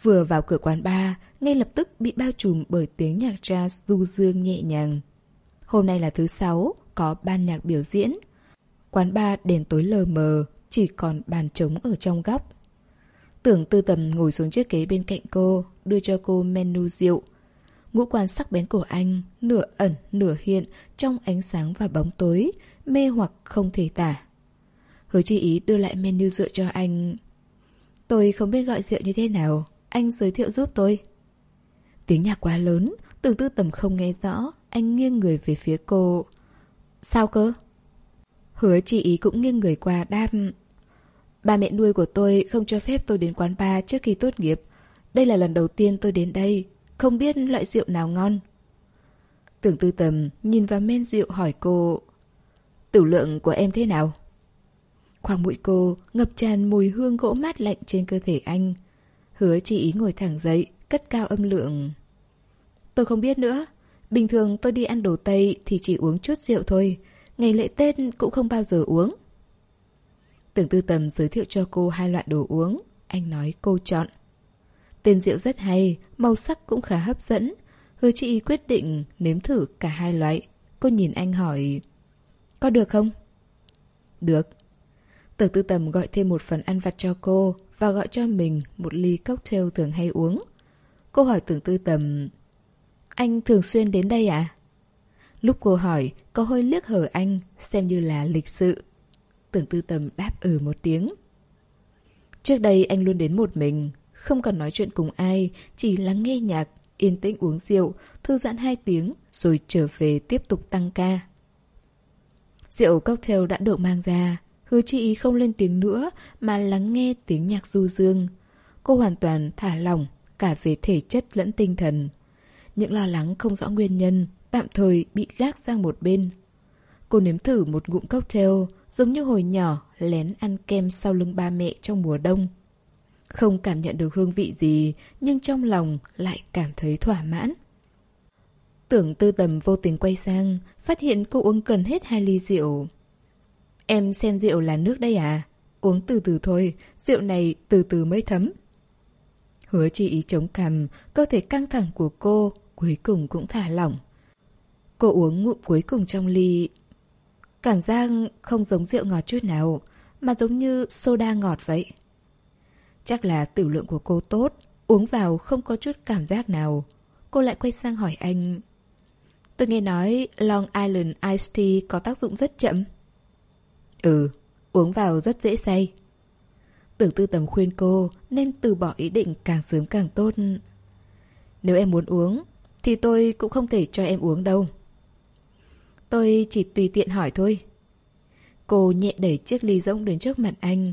Vừa vào cửa quán bar, ngay lập tức bị bao trùm bởi tiếng nhạc jazz du dương nhẹ nhàng. Hôm nay là thứ sáu, có ban nhạc biểu diễn. Quán bar đèn tối lờ mờ, chỉ còn bàn trống ở trong góc. Tưởng tư tầm ngồi xuống chiếc ghế bên cạnh cô, đưa cho cô menu rượu. Ngũ quan sắc bén của anh, nửa ẩn, nửa hiện, trong ánh sáng và bóng tối, mê hoặc không thể tả. Hứa chi ý đưa lại menu rượu cho anh. Tôi không biết gọi rượu như thế nào, anh giới thiệu giúp tôi. Tiếng nhạc quá lớn, tưởng tư tầm không nghe rõ, anh nghiêng người về phía cô. Sao cơ? Hứa chị ý cũng nghiêng người qua đam. Ba mẹ nuôi của tôi không cho phép tôi đến quán bar trước khi tốt nghiệp. đây là lần đầu tiên tôi đến đây, không biết loại rượu nào ngon. Tưởng tư tầm nhìn vào men rượu hỏi cô Tử lượng của em thế nào? Khoang mũi cô ngập tràn mùi hương gỗ mát lạnh trên cơ thể anh. Hứa chỉ ý ngồi thẳng dậy, cất cao âm lượng. Tôi không biết nữa. Bình thường tôi đi ăn đồ Tây thì chỉ uống chút rượu thôi. Ngày lễ Tết cũng không bao giờ uống. Tưởng tư tầm giới thiệu cho cô hai loại đồ uống. Anh nói cô chọn. Tên rượu rất hay, màu sắc cũng khá hấp dẫn Hứa chị quyết định nếm thử cả hai loại Cô nhìn anh hỏi Có được không? Được Tưởng tư tầm gọi thêm một phần ăn vặt cho cô Và gọi cho mình một ly cocktail thường hay uống Cô hỏi tưởng tư tầm Anh thường xuyên đến đây à? Lúc cô hỏi, có hơi liếc hở anh, xem như là lịch sự. Tưởng tư tầm đáp ừ một tiếng. Trước đây anh luôn đến một mình, không cần nói chuyện cùng ai, chỉ lắng nghe nhạc, yên tĩnh uống rượu, thư giãn hai tiếng, rồi trở về tiếp tục tăng ca. Rượu cocktail đã được mang ra, hứa chị ý không lên tiếng nữa mà lắng nghe tiếng nhạc du dương. Cô hoàn toàn thả lỏng, cả về thể chất lẫn tinh thần. Những lo lắng không rõ nguyên nhân, tạm thời bị gác sang một bên. Cô nếm thử một ngụm cocktail, giống như hồi nhỏ lén ăn kem sau lưng ba mẹ trong mùa đông. Không cảm nhận được hương vị gì, nhưng trong lòng lại cảm thấy thỏa mãn. Tưởng tư tầm vô tình quay sang, phát hiện cô uống gần hết hai ly rượu. Em xem rượu là nước đây à? Uống từ từ thôi, rượu này từ từ mới thấm. Hứa chị ý chống cằm, cơ thể căng thẳng của cô cuối cùng cũng thả lỏng. Cô uống ngụm cuối cùng trong ly. Cảm giác không giống rượu ngọt chút nào, mà giống như soda ngọt vậy. Chắc là tử lượng của cô tốt, uống vào không có chút cảm giác nào. Cô lại quay sang hỏi anh. Tôi nghe nói Long Island Iced Tea có tác dụng rất chậm. Ừ, uống vào rất dễ say. Tưởng tư tầm khuyên cô nên từ bỏ ý định càng sớm càng tốt. Nếu em muốn uống, thì tôi cũng không thể cho em uống đâu. Tôi chỉ tùy tiện hỏi thôi. Cô nhẹ đẩy chiếc ly rỗng đến trước mặt anh,